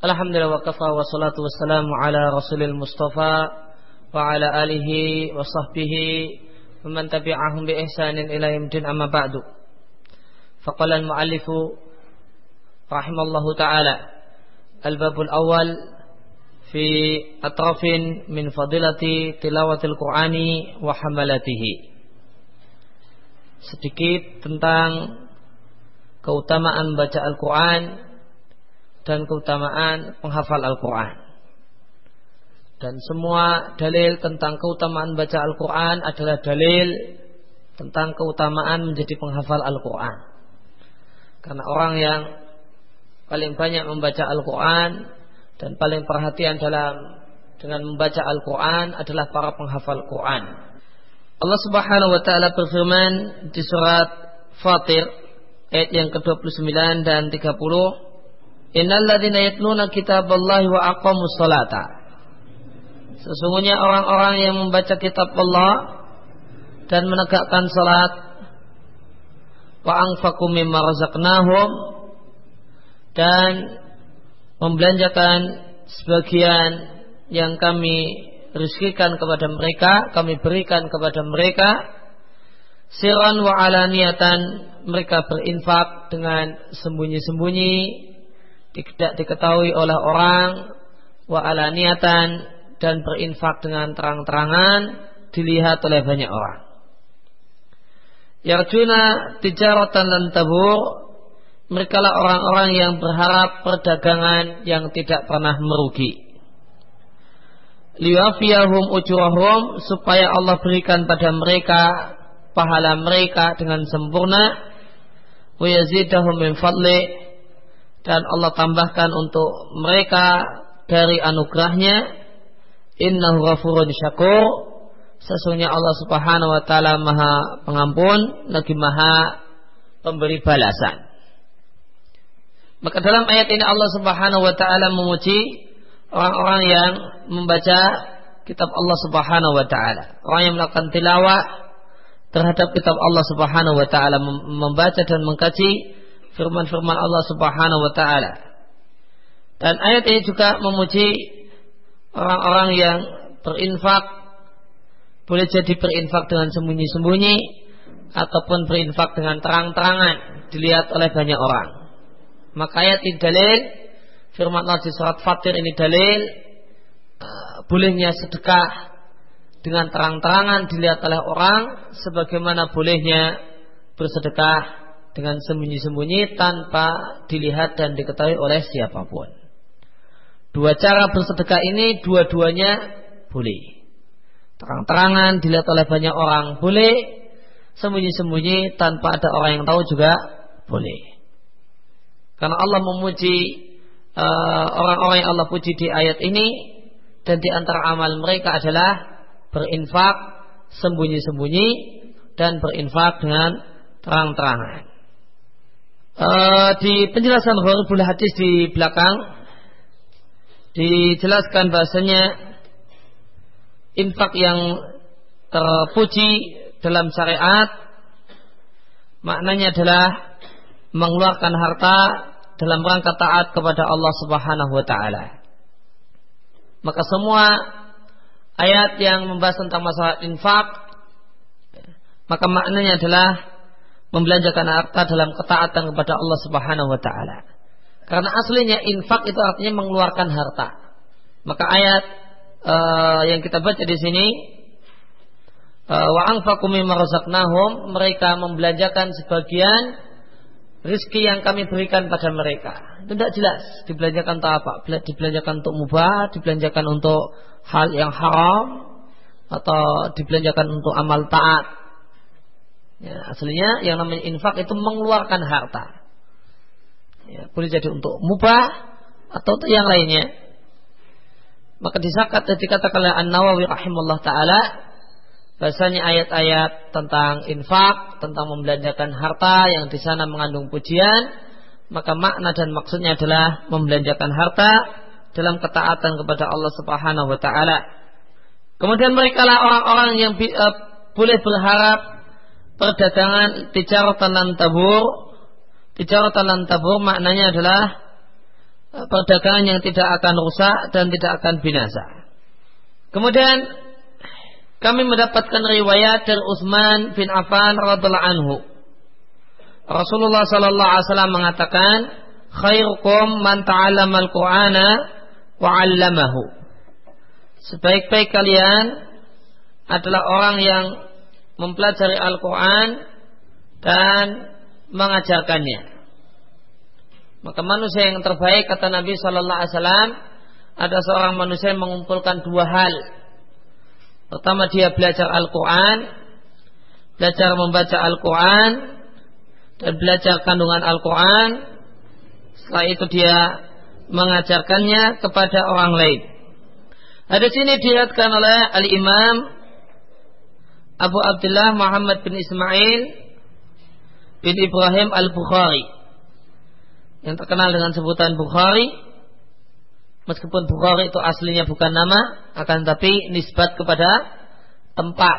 Alhamdulillah wa kafa wa salatu wassalamu ala rasulil mustafa wa ala alihi wa sahbihi wa man tabi'ahum bi ihsanin ila yamdin amma ba'du faqala al-muallifu rahimallahu ta'ala al-babul awal fi atrafin min fadilati tilawatil qur'ani wa hamalatihi sedikit tentang keutamaan baca Al-Quran dan keutamaan penghafal Al-Quran. Dan semua dalil tentang keutamaan baca Al-Quran adalah dalil tentang keutamaan menjadi penghafal Al-Quran. Karena orang yang paling banyak membaca Al-Quran dan paling perhatian dalam dengan membaca Al-Quran adalah para penghafal Quran. Allah Subhanahu wa taala berfirman di surat Fatir ayat yang ke-29 dan 30 Innal ladzina yatluna kitaballahi wa aqamus salata. Sesungguhnya orang-orang yang membaca kitab Allah dan menegakkan salat wa anfaqu mimma razaqnahum dan membelanjakan sebagian yang kami rizkikan kepada mereka, kami berikan kepada mereka siran wa alaniyatan mereka berinfak dengan sembunyi-sembunyi tidak diketahui oleh orang wa ala niatan dan berinfak dengan terang-terangan dilihat oleh banyak orang. Yarjuna tijaratan dan tabur mereka lah orang-orang yang berharap perdagangan yang tidak pernah merugi. Liwafiyahum ujurahum supaya Allah berikan pada mereka pahala mereka dengan sempurna. Wa dan Allah tambahkan untuk mereka dari anugerahnya innahu ghafurun syakur. Sesungguhnya Allah Subhanahu wa taala Maha Pengampun lagi Maha Pemberi balasan. Maka dalam ayat ini Allah Subhanahu wa taala memuji orang-orang yang membaca kitab Allah Subhanahu wa taala. Orang yang melakukan tilawah terhadap kitab Allah Subhanahu wa taala membaca dan mengkaji firman-firman Allah Subhanahu wa taala. Dan ayat ini juga memuji orang-orang yang berinfak boleh jadi berinfak dengan sembunyi-sembunyi ataupun berinfak dengan terang-terangan dilihat oleh banyak orang. Maka ayat ini dalil firman Allah di surat Fatir ini dalil uh, bolehnya sedekah dengan terang-terangan dilihat oleh orang sebagaimana bolehnya bersedekah dengan sembunyi-sembunyi tanpa dilihat dan diketahui oleh siapa pun. Dua cara bersedekah ini dua-duanya boleh. Terang-terangan dilihat oleh banyak orang boleh, sembunyi-sembunyi tanpa ada orang yang tahu juga boleh. Karena Allah memuji uh, orang-orang yang Allah puji di ayat ini dan di antara amal mereka adalah berinfak sembunyi-sembunyi dan berinfak dengan terang-terangan. Uh, di penjelasan Ghurubul Hadis di belakang dijelaskan bahasanya infak yang terpuji dalam syariat maknanya adalah mengeluarkan harta dalam rangka taat kepada Allah Subhanahu wa taala. Maka semua ayat yang membahas tentang masalah infak maka maknanya adalah membelanjakan harta dalam ketaatan kepada Allah Subhanahu wa taala. Karena aslinya infak itu artinya mengeluarkan harta. Maka ayat uh, yang kita baca di sini uh, mereka membelanjakan sebagian rizki yang kami berikan pada mereka. Itu tidak jelas dibelanjakan untuk apa? Dibelanjakan untuk mubah, dibelanjakan untuk hal yang haram atau dibelanjakan untuk amal taat Ya, aslinya yang namanya infak itu mengeluarkan harta. Ya, boleh jadi untuk mubah atau untuk yang lainnya. Maka disakat dikatakan oleh An-Nawawi rahimahullah taala bahasanya ayat-ayat tentang infak, tentang membelanjakan harta yang di sana mengandung pujian, maka makna dan maksudnya adalah membelanjakan harta dalam ketaatan kepada Allah Subhanahu wa taala. Kemudian mereka lah orang-orang yang uh, boleh berharap perdagangan tijaratan lan tabur tijaratan lan tabur maknanya adalah perdagangan yang tidak akan rusak dan tidak akan binasa. Kemudian kami mendapatkan riwayat dari Utsman bin Affan radhiallahu anhu. Rasulullah sallallahu alaihi wasallam mengatakan, "Khairukum man ta'allama al-Qur'ana wa 'allamahu." Sebaik-baik kalian adalah orang yang mempelajari Al-Qur'an dan mengajarkannya. Maka manusia yang terbaik kata Nabi Shallallahu Alaihi Wasallam ada seorang manusia yang mengumpulkan dua hal. Pertama dia belajar Al-Quran, belajar membaca Al-Quran, dan belajar kandungan Al-Quran. Setelah itu dia mengajarkannya kepada orang lain. Ada sini dilihatkan oleh Al-Imam Abu Abdullah Muhammad bin Ismail bin Ibrahim Al-Bukhari. Yang terkenal dengan sebutan Bukhari. Meskipun Bukhari itu aslinya bukan nama akan tapi nisbat kepada tempat.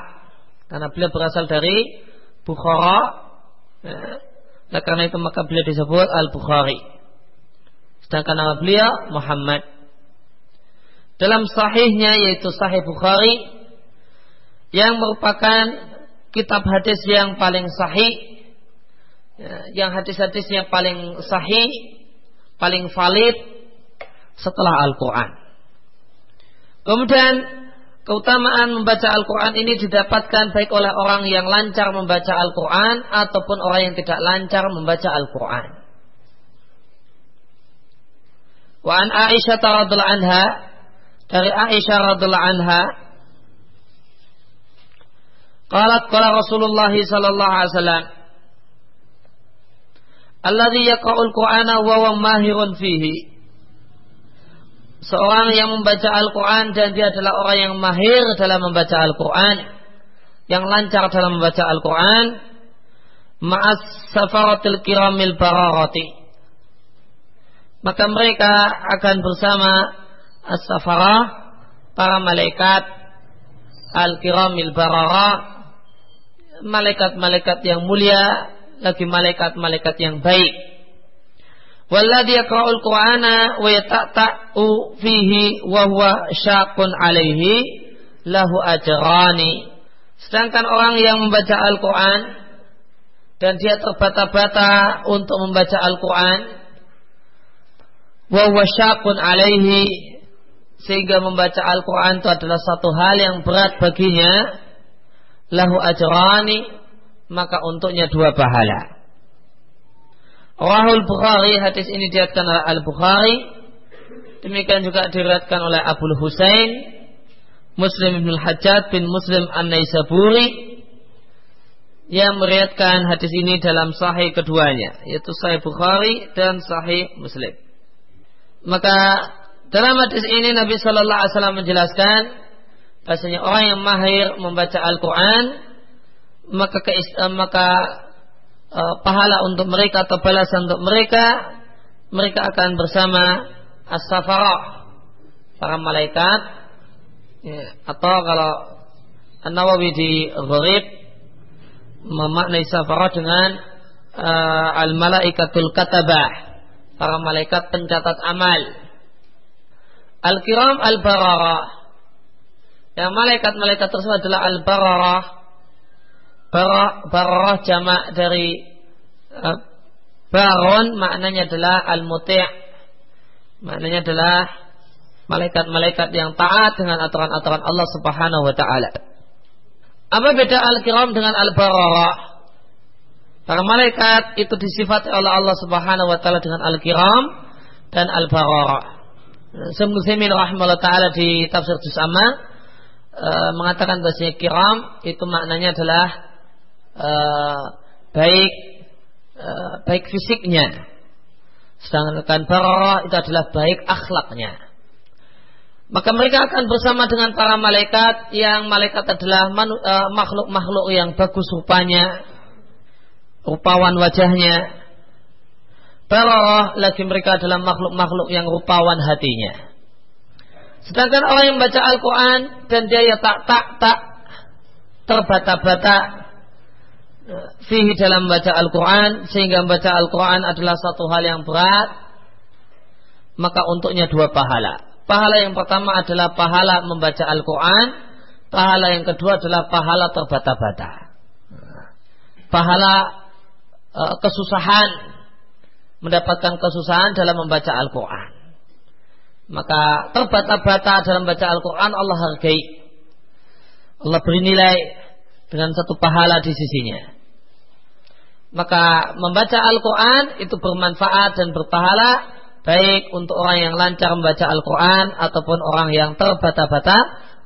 Karena beliau berasal dari Bukhara. Ya. nah, karena itu maka beliau disebut Al-Bukhari. Sedangkan nama beliau Muhammad. Dalam sahihnya yaitu sahih Bukhari yang merupakan kitab hadis yang paling sahih Ya, yang hadis-hadis yang paling sahih, paling valid setelah Al-Quran. Kemudian keutamaan membaca Al-Quran ini didapatkan baik oleh orang yang lancar membaca Al-Quran ataupun orang yang tidak lancar membaca Al-Quran. Wa an Aisyah radhiallahu anha dari Aisyah radhiallahu anha qalat qala Rasulullah sallallahu alaihi wasallam alladhi yaqra'ul Qur'ana wa huwa mahirun fihi. Seorang yang membaca Al-Quran dan dia adalah orang yang mahir dalam membaca Al-Quran. Yang lancar dalam membaca Al-Quran. Ma'as safaratil kiramil bararati. Maka mereka akan bersama as-safarah para malaikat al-kiramil barara malaikat-malaikat yang mulia lagi malaikat-malaikat yang baik. Walladhi yaqra'ul Qur'ana wa yata'ta'u fihi wa huwa syaqun alaihi lahu ajrani. Sedangkan orang yang membaca Al-Quran dan dia terbata-bata untuk membaca Al-Quran wa huwa syaqun alaihi sehingga membaca Al-Quran itu adalah satu hal yang berat baginya lahu ajrani maka untuknya dua pahala. Rahul Bukhari hadis ini diriatkan oleh Al Bukhari. Demikian juga diriatkan oleh Abu Husain, Muslim bin Hajjat bin Muslim An Naisaburi yang meriatkan hadis ini dalam sahih keduanya yaitu sahih Bukhari dan sahih Muslim. Maka dalam hadis ini Nabi Shallallahu Alaihi Wasallam menjelaskan bahasanya orang yang mahir membaca Al-Quran maka keis, uh, maka uh, pahala untuk mereka atau balasan untuk mereka mereka akan bersama as-safarah para malaikat. Ya, atau kalau An-Nawawi di Gharib memaknai safarah dengan uh, al-malaikatul katabah para malaikat pencatat amal. Al-kiram al-bararah yang malaikat-malaikat tersebut adalah al-bararah Bararah jamak dari uh, baron maknanya adalah al-muti' maknanya adalah malaikat-malaikat yang taat dengan aturan-aturan Allah Subhanahu wa taala. Apa beda al-kiram dengan al-bararah? Para malaikat itu disifati oleh Allah Subhanahu wa taala dengan al-kiram dan al-bararah. Sungguh Semin rahimahullah taala di tafsir Juz e, mengatakan bahasanya kiram itu maknanya adalah uh, baik uh, baik fisiknya. Sedangkan bararah itu adalah baik akhlaknya. Maka mereka akan bersama dengan para malaikat yang malaikat adalah makhluk-makhluk yang bagus rupanya, rupawan wajahnya. Bararah lagi mereka adalah makhluk-makhluk yang rupawan hatinya. Sedangkan orang yang baca Al-Quran dan dia ya tak tak tak terbata-bata fihi dalam membaca Al-Quran sehingga membaca Al-Quran adalah satu hal yang berat maka untuknya dua pahala. Pahala yang pertama adalah pahala membaca Al-Quran. Pahala yang kedua adalah pahala terbata-bata. Pahala e, kesusahan. Mendapatkan kesusahan dalam membaca Al-Quran. Maka terbata-bata dalam membaca Al-Quran Allah hargai. Allah beri nilai dengan satu pahala di sisinya. Maka membaca Al-Quran itu bermanfaat dan berpahala baik untuk orang yang lancar membaca Al-Quran ataupun orang yang terbata-bata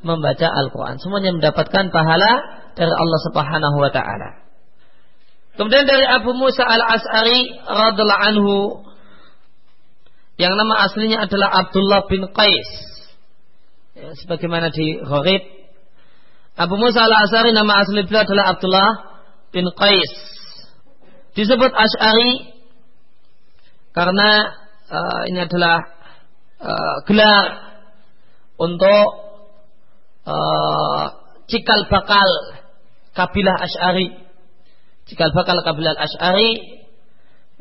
membaca Al-Quran. Semuanya mendapatkan pahala dari Allah Subhanahu wa taala. Kemudian dari Abu Musa Al-As'ari radhiallahu anhu yang nama aslinya adalah Abdullah bin Qais. Ya, sebagaimana di Gharib Abu Musa Al-As'ari nama asli beliau adalah Abdullah bin Qais. Disebut As'ari karena uh, ini adalah uh, gelar untuk uh, cikal bakal kabilah Ash'ari. Cikal bakal kabilah Ash'ari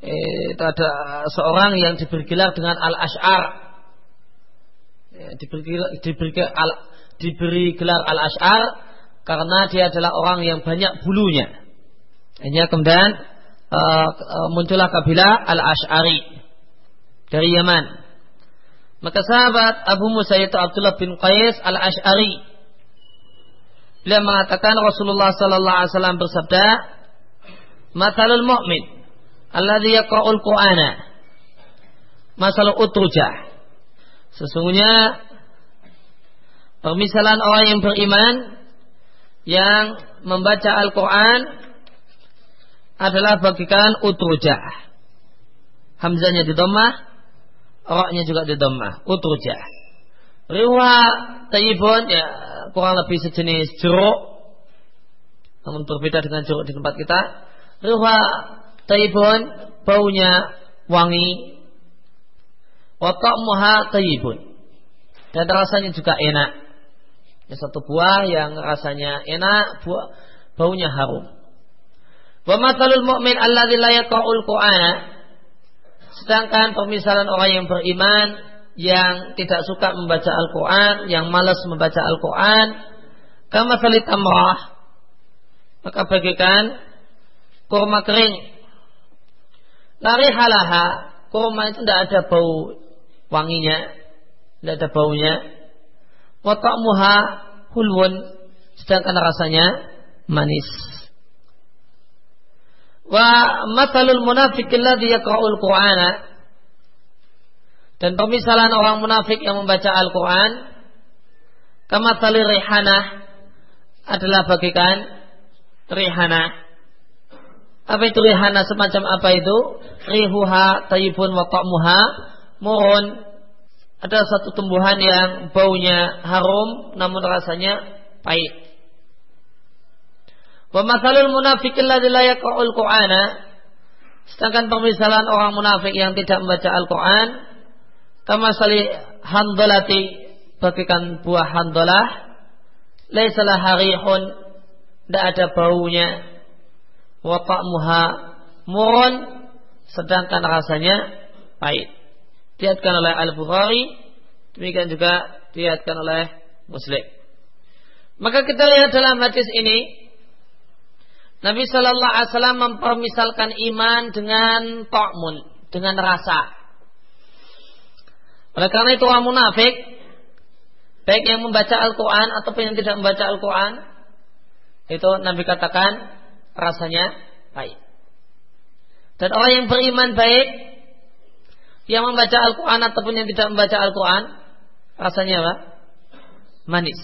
itu ada seorang yang diberi gelar dengan Al-Ash'ar. Ya, diberi, diberi, al, diberi gelar Al-Ash'ar karena dia adalah orang yang banyak bulunya. Ini kemudian uh, muncullah kabilah Al-Ash'ari dari Yaman. Maka sahabat Abu Musa itu Abdullah bin Qais al-Ash'ari. Beliau mengatakan Rasulullah sallallahu alaihi wasallam bersabda, "Mathalul mu'min alladhi yaqra'ul Qur'ana masalah utrujah." Sesungguhnya permisalan orang yang beriman yang membaca Al-Quran adalah bagikan utrujah. Hamzanya di domah, Roknya juga di dhammah, utrujah. Riwa tayyibun ya kurang lebih sejenis jeruk namun berbeda dengan jeruk di tempat kita. Riwa tayyibun baunya wangi. Wa ta'muha tayyibun. Dan rasanya juga enak. Ya, satu buah yang rasanya enak, buah baunya harum. Wa matalul mu'min alladzi la yaqra'ul Qur'ana Sedangkan pemisalan orang yang beriman yang tidak suka membaca Al-Quran, yang malas membaca Al-Quran, kama tamrah, maka bagikan kurma kering. Lari halaha, kurma itu tidak ada bau wanginya, tidak ada baunya. Watakmuha hulwun, sedangkan rasanya manis. Wa matalul munafik alladhi yaqra'ul Qur'ana dan pemisalan orang munafik yang membaca Al-Quran kama rihana adalah bagikan rihana apa itu rihana? Semacam apa itu? Rihuha tayyibun wa ta'muha. Murun ada satu tumbuhan yang baunya harum namun rasanya pahit. Wa masalul munafiq alladzi la yaqra'ul Qur'ana. Sedangkan pemisalan orang munafik yang tidak membaca Al-Qur'an kama sali handalati bagikan buah handalah laisa harihun tidak ada baunya wa ta'muha murun sedangkan rasanya pahit diatkan oleh Al-Bukhari demikian juga diatkan oleh Muslim maka kita lihat dalam hadis ini Nabi Shallallahu Alaihi Wasallam mempermisalkan iman dengan ta'mun, dengan rasa. Oleh karena itu orang munafik, baik yang membaca Al-Quran ataupun yang tidak membaca Al-Quran, itu Nabi katakan rasanya baik. Dan orang yang beriman baik, yang membaca Al-Quran ataupun yang tidak membaca Al-Quran, rasanya apa? Manis.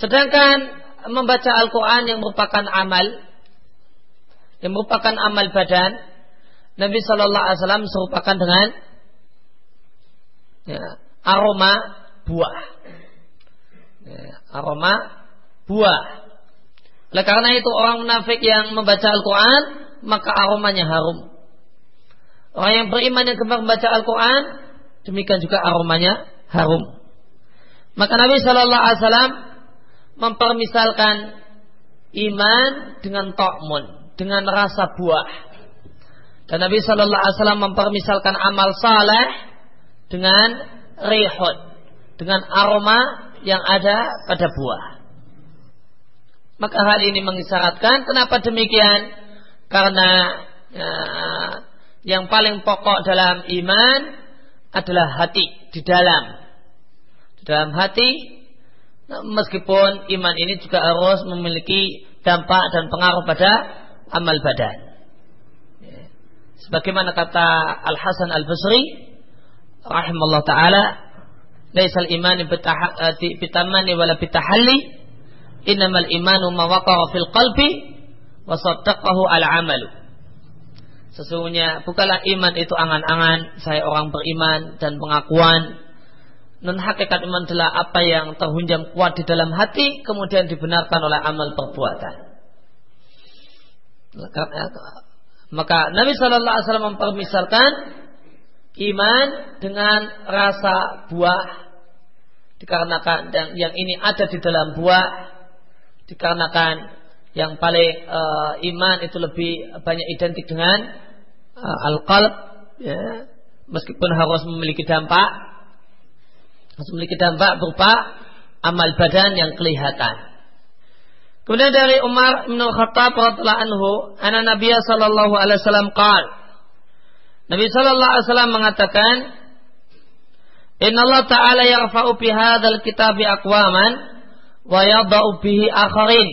Sedangkan membaca Al-Quran yang merupakan amal, yang merupakan amal badan, Nabi Shallallahu Alaihi Wasallam serupakan dengan ya, aroma buah, ya, aroma buah. Oleh karena itu orang munafik yang membaca Al-Quran maka aromanya harum. Orang yang beriman yang gemar membaca Al-Quran demikian juga aromanya harum. Maka Nabi Shallallahu Alaihi Wasallam mempermisalkan iman dengan ta'mun, dengan rasa buah. Dan Nabi Shallallahu Alaihi Wasallam mempermisalkan amal saleh dengan rihut, dengan aroma yang ada pada buah. Maka hal ini mengisyaratkan kenapa demikian? Karena ya, yang paling pokok dalam iman adalah hati di dalam. Di dalam hati meskipun iman ini juga harus memiliki dampak dan pengaruh pada amal badan. Ya. Sebagaimana kata Al Hasan Al Basri, rahimahullah taala, "Laisal iman bitamani wala bitahalli, innamal imanu ma fil qalbi wa saddaqahu al amalu." Sesungguhnya bukanlah iman itu angan-angan saya orang beriman dan pengakuan. Non hakikat iman adalah apa yang terhunjam kuat di dalam hati kemudian dibenarkan oleh amal perbuatan. Maka Nabi Shallallahu Alaihi Wasallam mempermisalkan iman dengan rasa buah dikarenakan dan yang ini ada di dalam buah dikarenakan yang paling uh, iman itu lebih banyak identik dengan uh, al-qalb ya, meskipun harus memiliki dampak harus memiliki dampak berupa amal badan yang kelihatan. Kemudian dari Umar bin Khattab radhiyallahu anhu, anna Nabi sallallahu alaihi wasallam qaal Nabi sallallahu alaihi wasallam mengatakan Inna Allah Ta'ala yarfa'u bi hadzal kitabi aqwaman wa yadha'u bihi akharin.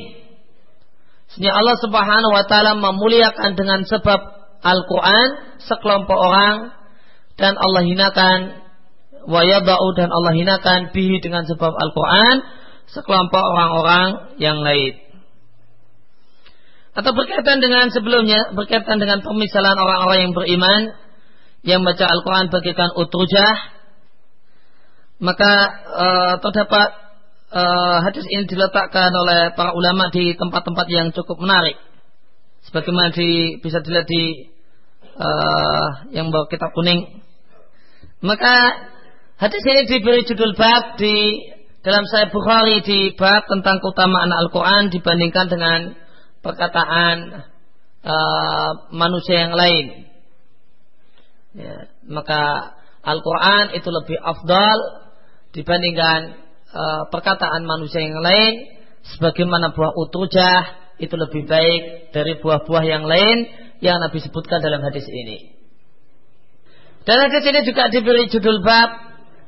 Sehingga Allah Subhanahu wa taala memuliakan dengan sebab Al-Qur'an sekelompok orang dan Allah hinakan wa yadau dan Allah hinakan bihi dengan sebab Al-Qur'an sekelompok orang-orang yang lain. Atau berkaitan dengan sebelumnya, berkaitan dengan pemisalan orang-orang yang beriman yang baca Al-Quran bagikan utrujah, maka e, terdapat uh, hadis ini diletakkan oleh para ulama di tempat-tempat yang cukup menarik. Sebagaimana di, bisa dilihat di uh, yang bawa kitab kuning. Maka hadis ini diberi judul bab di dalam saya Bukhari di bab tentang keutamaan Al-Quran dibandingkan dengan perkataan uh, manusia yang lain. Ya, maka Al-Quran itu lebih afdal dibandingkan uh, perkataan manusia yang lain sebagaimana buah utujah itu lebih baik dari buah-buah yang lain yang Nabi sebutkan dalam hadis ini. Dan hadis ini juga diberi judul bab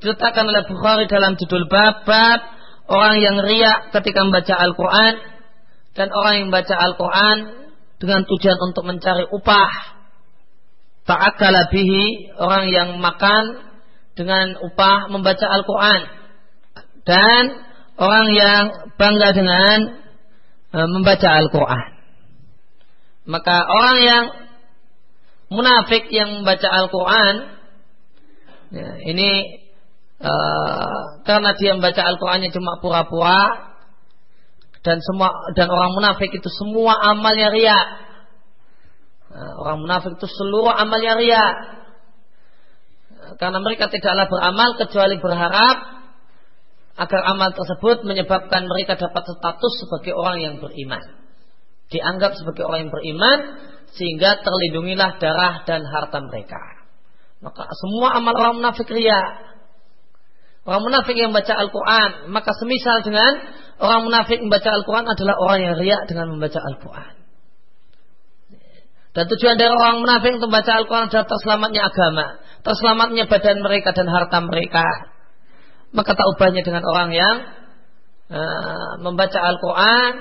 diletakkan oleh Bukhari dalam judul bab bab orang yang riak ketika membaca Al-Quran dan orang yang membaca Al-Quran dengan tujuan untuk mencari upah ta'akala bihi orang yang makan dengan upah membaca Al-Quran dan orang yang bangga dengan e, membaca Al-Quran. Maka orang yang munafik yang membaca Al-Quran ya, ini e, karena dia membaca Al-Qurannya cuma pura-pura dan semua dan orang munafik itu semua amalnya ria. E, orang munafik itu seluruh amalnya ria. Karena mereka tidaklah beramal kecuali berharap agar amal tersebut menyebabkan mereka dapat status sebagai orang yang beriman. Dianggap sebagai orang yang beriman sehingga terlindungilah darah dan harta mereka. Maka semua amal orang munafik ria. Orang munafik yang membaca Al-Quran Maka semisal dengan Orang munafik membaca Al-Quran adalah orang yang ria dengan membaca Al-Quran Dan tujuan dari orang munafik untuk membaca Al-Quran adalah terselamatnya agama Terselamatnya badan mereka dan harta mereka maka tak ubahnya dengan orang yang uh, membaca Al-Quran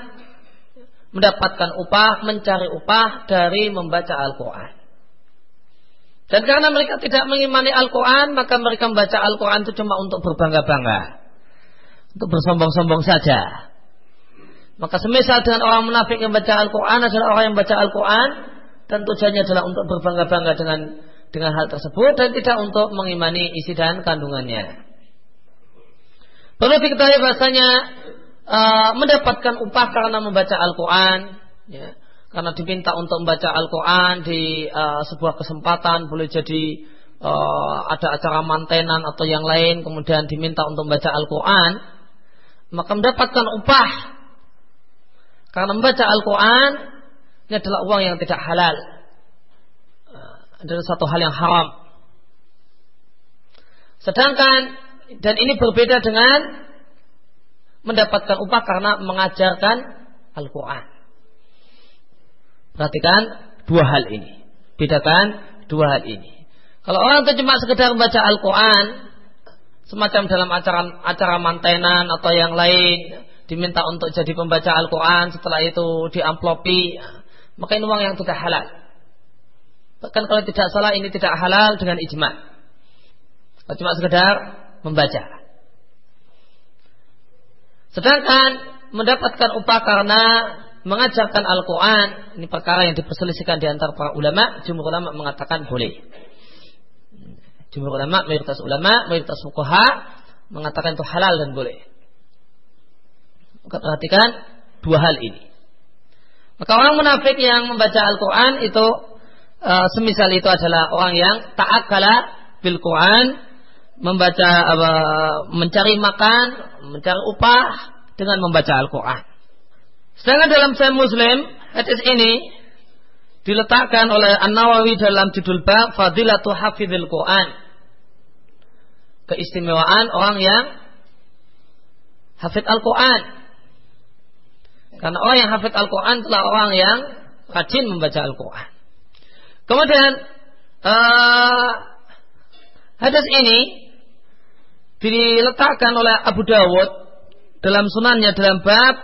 mendapatkan upah, mencari upah dari membaca Al-Quran. Dan karena mereka tidak mengimani Al-Quran, maka mereka membaca Al-Quran itu cuma untuk berbangga-bangga. Untuk bersombong-sombong saja. Maka semisal dengan orang munafik yang membaca Al-Quran adalah orang yang membaca Al-Quran, dan tujuannya adalah untuk berbangga-bangga dengan dengan hal tersebut dan tidak untuk mengimani isi dan kandungannya. Perlu diketahui bahasanya uh, mendapatkan upah karena membaca Al-Quran, ya, karena diminta untuk membaca Al-Quran di uh, sebuah kesempatan, boleh jadi uh, ada acara mantenan atau yang lain, kemudian diminta untuk membaca Al-Quran, maka mendapatkan upah karena membaca Al-Quran ini adalah uang yang tidak halal. adalah satu hal yang haram. Sedangkan dan ini berbeda dengan mendapatkan upah karena mengajarkan Al-Quran. Perhatikan dua hal ini. Bedakan dua hal ini. Kalau orang itu cuma sekedar membaca Al-Quran, semacam dalam acara acara mantenan atau yang lain, diminta untuk jadi pembaca Al-Quran, setelah itu diamplopi, maka ini uang yang tidak halal. Bahkan kalau tidak salah ini tidak halal dengan ijma. Kalau cuma sekedar membaca. Sedangkan mendapatkan upah karena mengajarkan Al-Quran, ini perkara yang diperselisihkan di antara para ulama, jumhur ulama mengatakan boleh. Jumhur ulama, mayoritas ulama, mayoritas fuqaha mengatakan itu halal dan boleh. Maka perhatikan dua hal ini. Maka orang munafik yang membaca Al-Quran itu uh, semisal itu adalah orang yang taat kala bil Quran membaca uh, mencari makan, mencari upah dengan membaca Al-Quran. Sedangkan dalam Sahih Muslim hadis ini diletakkan oleh An Nawawi dalam judul bab Fadilatu Hafizil Quran. Keistimewaan orang yang hafid Al-Quran. Karena orang yang hafid Al-Quran adalah orang yang rajin membaca Al-Quran. Kemudian uh, hadis ini diletakkan oleh Abu Dawud dalam sunannya dalam bab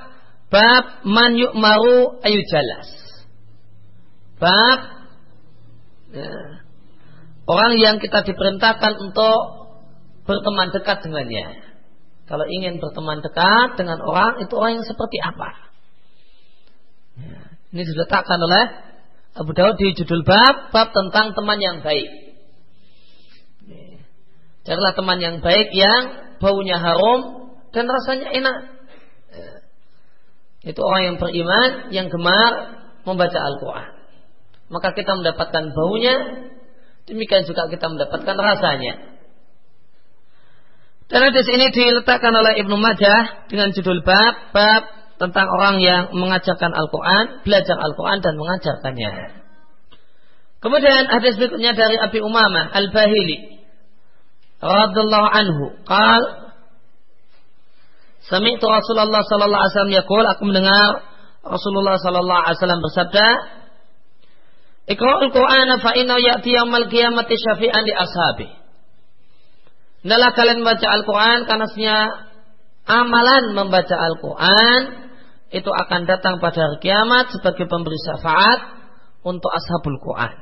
bab man yu'maru ayu jalas. Bab ya, orang yang kita diperintahkan untuk berteman dekat dengannya. Kalau ingin berteman dekat dengan orang, itu orang yang seperti apa? Ya, ini diletakkan oleh Abu Dawud di judul bab, bab tentang teman yang baik. Carilah teman yang baik yang baunya harum dan rasanya enak. Ya, itu orang yang beriman, yang gemar membaca Al-Quran maka kita mendapatkan baunya, demikian juga kita mendapatkan rasanya. Dan hadis ini diletakkan oleh Ibnu Majah dengan judul bab bab tentang orang yang mengajarkan Al-Quran, belajar Al-Quran dan mengajarkannya. Kemudian hadis berikutnya dari Abi Umamah Al-Bahili radhiyallahu anhu qal Sami'tu Rasulullah sallallahu alaihi wasallam yaqul aku mendengar Rasulullah sallallahu alaihi wasallam bersabda Iqra'ul Qur'ana fa inna ya'ti yaumal qiyamati syafi'an li ashabi. Hendaklah kalian membaca Al-Quran karena amalan membaca Al-Quran itu akan datang pada hari kiamat sebagai pemberi syafaat untuk ashabul Quran.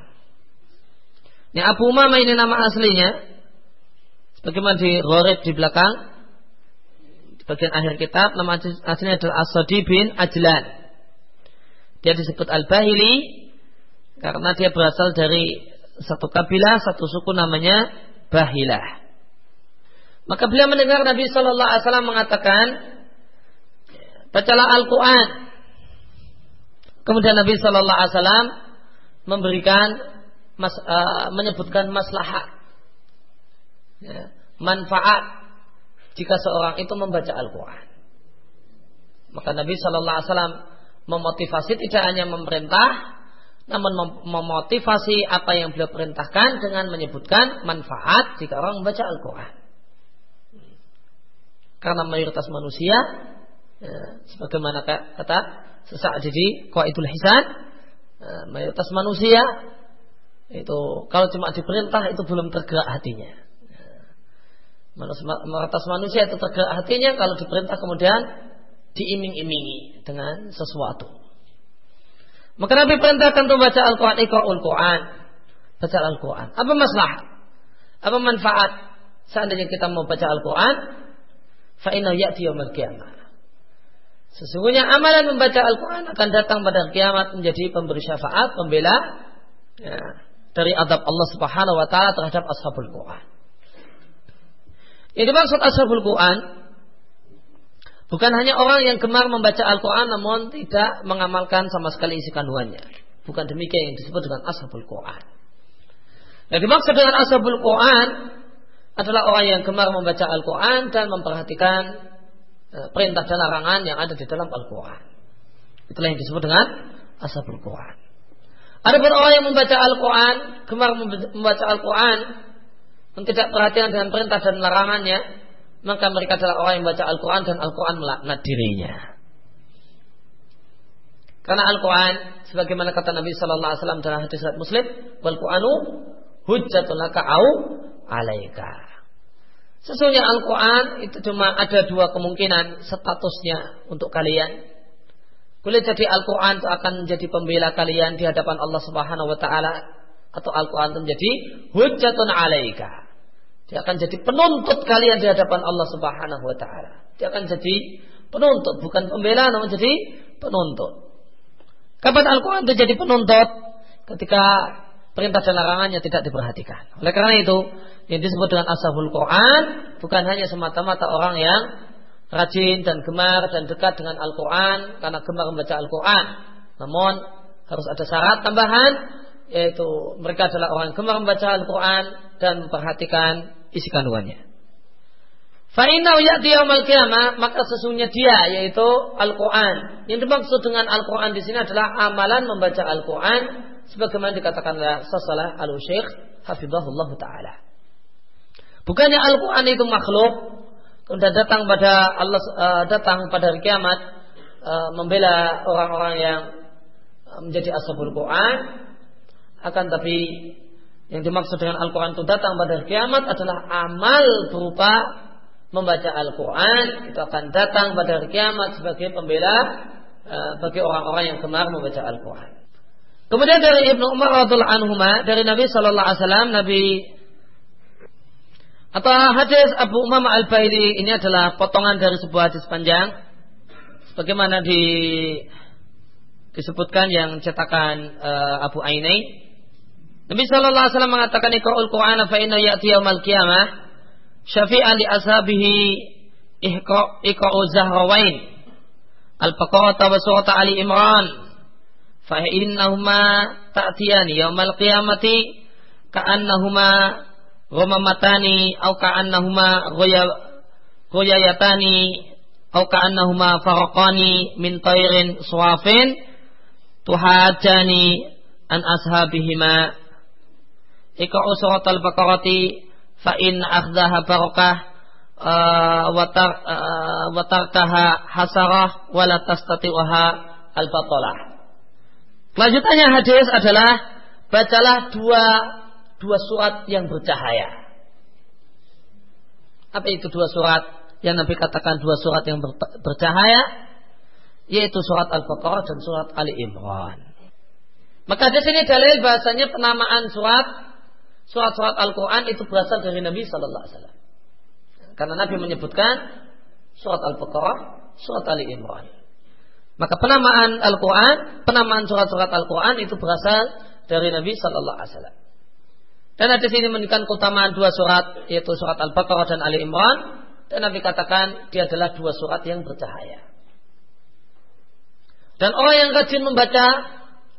Ini Abu Umamah ini nama aslinya. Sebagaimana di Gharib di belakang. Di bagian akhir kitab. Nama aslinya adalah Asadi bin Ajlan. Dia disebut Al-Bahili karena dia berasal dari satu kabilah, satu suku namanya Bahilah. Maka beliau mendengar Nabi Shallallahu Alaihi Wasallam mengatakan, bacalah Al-Quran. Kemudian Nabi Shallallahu Alaihi Wasallam memberikan mas, uh, menyebutkan maslahat, ya, manfaat jika seorang itu membaca Al-Quran. Maka Nabi Shallallahu Alaihi Wasallam memotivasi tidak hanya memerintah, namun memotivasi apa yang beliau perintahkan dengan menyebutkan manfaat jika orang membaca Al-Quran. Karena mayoritas manusia, ya, sebagaimana kata sesak jadi qaidul hisan, ya, mayoritas manusia itu kalau cuma diperintah itu belum tergerak hatinya. Mayoritas manusia itu tergerak hatinya kalau diperintah kemudian diiming-imingi dengan sesuatu. Maka Nabi perintahkan untuk baca Al-Quran, ikra'ul Quran. Baca Al-Quran. Apa masalah? Apa manfaat? Seandainya kita mau baca Al-Quran, fa'inna ya'ti yawmal qiyamah. Sesungguhnya amalan membaca Al-Quran akan datang pada kiamat menjadi pemberi syafaat, pembela ya, dari adab Allah Subhanahu wa taala terhadap ashabul Quran. Yang dimaksud ashabul Quran Bukan hanya orang yang gemar membaca Al-Quran namun tidak mengamalkan sama sekali isi kandungannya. Bukan demikian yang disebut dengan ashabul Quran. Yang dimaksud dengan ashabul Quran adalah orang yang gemar membaca Al-Quran dan memperhatikan e, perintah dan larangan yang ada di dalam Al-Quran. Itulah yang disebut dengan ashabul Quran. Ada orang yang membaca Al-Quran, gemar membaca Al-Quran, tidak perhatian dengan perintah dan larangannya, maka mereka adalah orang yang membaca Al-Quran dan Al-Quran melaknat dirinya. Karena Al-Quran, sebagaimana kata Nabi Sallallahu Alaihi Wasallam dalam hadis Muslim, wal Quranu hujjatul laka au alaika. Sesungguhnya Al-Quran itu cuma ada dua kemungkinan statusnya untuk kalian. Boleh jadi Al-Quran itu akan menjadi pembela kalian di hadapan Allah Subhanahu Wa Taala atau Al-Quran itu menjadi hujatun alaika. Dia akan jadi penuntut kalian di hadapan Allah Subhanahu Wa Taala. Dia akan jadi penuntut, bukan pembela, namun jadi penuntut. Kapan Al-Quran itu jadi penuntut? Ketika perintah dan larangannya tidak diperhatikan. Oleh karena itu, yang disebut dengan ashabul Quran bukan hanya semata-mata orang yang rajin dan gemar dan dekat dengan Al-Quran karena gemar membaca Al-Quran. Namun harus ada syarat tambahan yaitu mereka adalah orang gemar membaca Al-Quran dan memperhatikan isi kandungannya. Fa'inau ya'ti yaumal qiyamah maka sesungguhnya dia yaitu Al-Quran. Yang dimaksud dengan Al-Quran di sini adalah amalan membaca Al-Quran sebagaimana dikatakan oleh Sasalah Al-Syekh hafizahullah taala. Bukannya Al-Qur'an itu makhluk kemudian datang pada Allah uh, datang pada hari kiamat uh, membela orang-orang yang uh, menjadi ashabul Quran akan tapi yang dimaksud dengan Al-Quran itu datang pada kiamat adalah amal berupa membaca Al-Quran. Itu akan datang pada kiamat sebagai pembela uh, bagi orang-orang yang gemar membaca Al-Quran. Kemudian dari Ibnu Umar radhiallahu anhu dari Nabi sallallahu alaihi wasallam Nabi atau hadis Abu Umamah Al-Bahili ini adalah potongan dari sebuah hadis panjang. Sebagaimana di disebutkan yang cetakan uh, Abu Ainai Nabi sallallahu alaihi wasallam mengatakan iqra'ul Qur'ana fa inna ya'ti yaumal qiyamah syafi'an li ashabihi iqra'u zahrawain. Al-Baqarah wa surat Ali Imran. Fa innahuma ta'tiyani yaumal qiyamati ka'annahuma ghamamatani au ka'annahuma ghayayatani au ka'annahuma faraqani min tayrin suwafin tuhajani an ashabihima ika surat al-baqarati fa in akhdaha barakah uh, wa tarkaha hasarah wa la tastati'uha al-batalah Kelanjutannya hadis adalah bacalah dua dua surat yang bercahaya. Apa itu dua surat yang Nabi katakan dua surat yang bercahaya? Yaitu surat Al-Baqarah dan surat Ali Imran. Maka di sini dalil bahasanya penamaan surat surat-surat Al-Quran itu berasal dari Nabi Sallallahu Alaihi Wasallam. Karena Nabi menyebutkan surat Al-Baqarah, surat Ali Imran. Maka penamaan Al-Quran, penamaan surat-surat Al-Quran itu berasal dari Nabi Sallallahu Alaihi Wasallam. Dan hadis ini menunjukkan keutamaan dua surat, yaitu surat Al-Baqarah dan Ali Imran. Dan Nabi katakan dia adalah dua surat yang bercahaya. Dan orang yang rajin membaca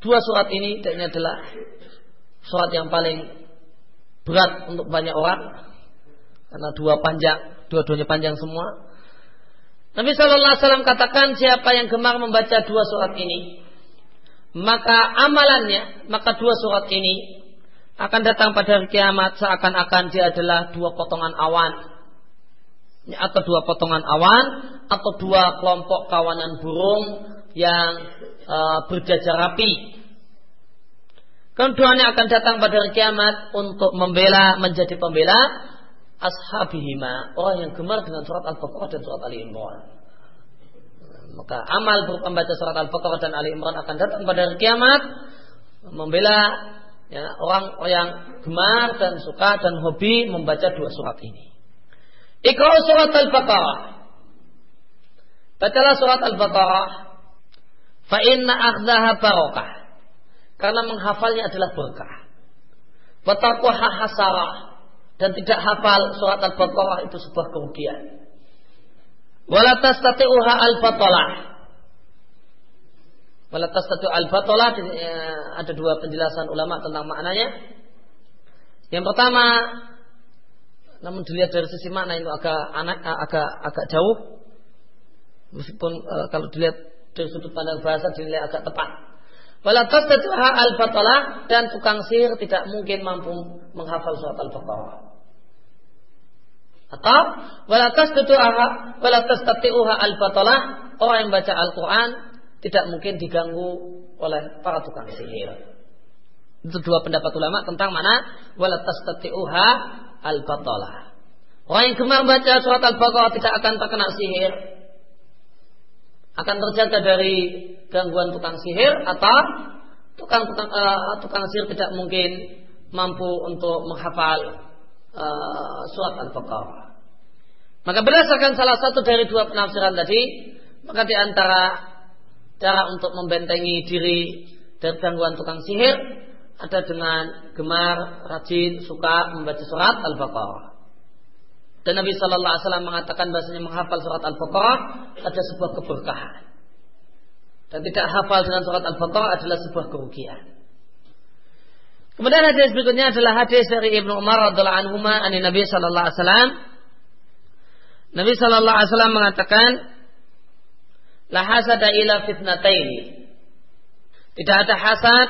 dua surat ini, dan ini adalah surat yang paling berat untuk banyak orang. Karena dua panjang, dua-duanya panjang semua. Nabi Shallallahu Alaihi Wasallam katakan siapa yang gemar membaca dua surat ini, maka amalannya, maka dua surat ini akan datang pada hari kiamat seakan-akan dia adalah dua potongan awan, atau dua potongan awan, atau dua kelompok kawanan burung yang uh, berjajar rapi. Keduanya akan datang pada hari kiamat untuk membela, menjadi pembela ashabihima orang yang gemar dengan surat Al-Baqarah dan surat Ali Imran. Maka amal berupa membaca surat Al-Baqarah dan Ali Imran akan datang pada hari kiamat membela ya, orang yang gemar dan suka dan hobi membaca dua surat ini. Iqra surat Al-Baqarah. Bacalah surat Al-Baqarah. Fa inna akhdaha barakah. Karena menghafalnya adalah berkah. Wa hasarah dan tidak hafal surat Al-Baqarah itu sebuah kerugian. Wala tastati'uha al-batalah. Wala tastati'u al-batalah eh, ada dua penjelasan ulama tentang maknanya. Yang pertama namun dilihat dari sisi makna itu agak anak agak agak jauh. Meskipun uh, kalau dilihat dari sudut pandang bahasa dinilai agak tepat. Wala tastati'uha al-batalah dan tukang sihir tidak mungkin mampu menghafal surat Al-Baqarah. Atau wala tastati'uha wala al-batalah orang yang baca Al-Qur'an tidak mungkin diganggu oleh para tukang sihir. Itu dua pendapat ulama tentang mana wala tastati'uha al-batalah. Orang yang gemar baca surat Al-Baqarah tidak akan terkena sihir akan terjaga dari gangguan tukang sihir atau tukang tukang, uh, tukang sihir tidak mungkin mampu untuk menghafal uh, surat Al-Baqarah. Maka berdasarkan salah satu dari dua penafsiran tadi, maka di antara cara untuk membentengi diri dari gangguan tukang sihir ada dengan gemar, rajin, suka membaca surat Al-Baqarah. Dan Nabi Shallallahu Alaihi Wasallam mengatakan bahasanya menghafal surat Al-Baqarah ada sebuah keberkahan. Dan tidak hafal dengan surat Al-Baqarah adalah sebuah kerugian. Kemudian hadis berikutnya adalah hadis dari Ibnu Umar radhiallahu anhu ani Nabi Shallallahu Alaihi Wasallam. Nabi Shallallahu Alaihi Wasallam mengatakan, La hasada ila fitnataini. Tidak ada hasad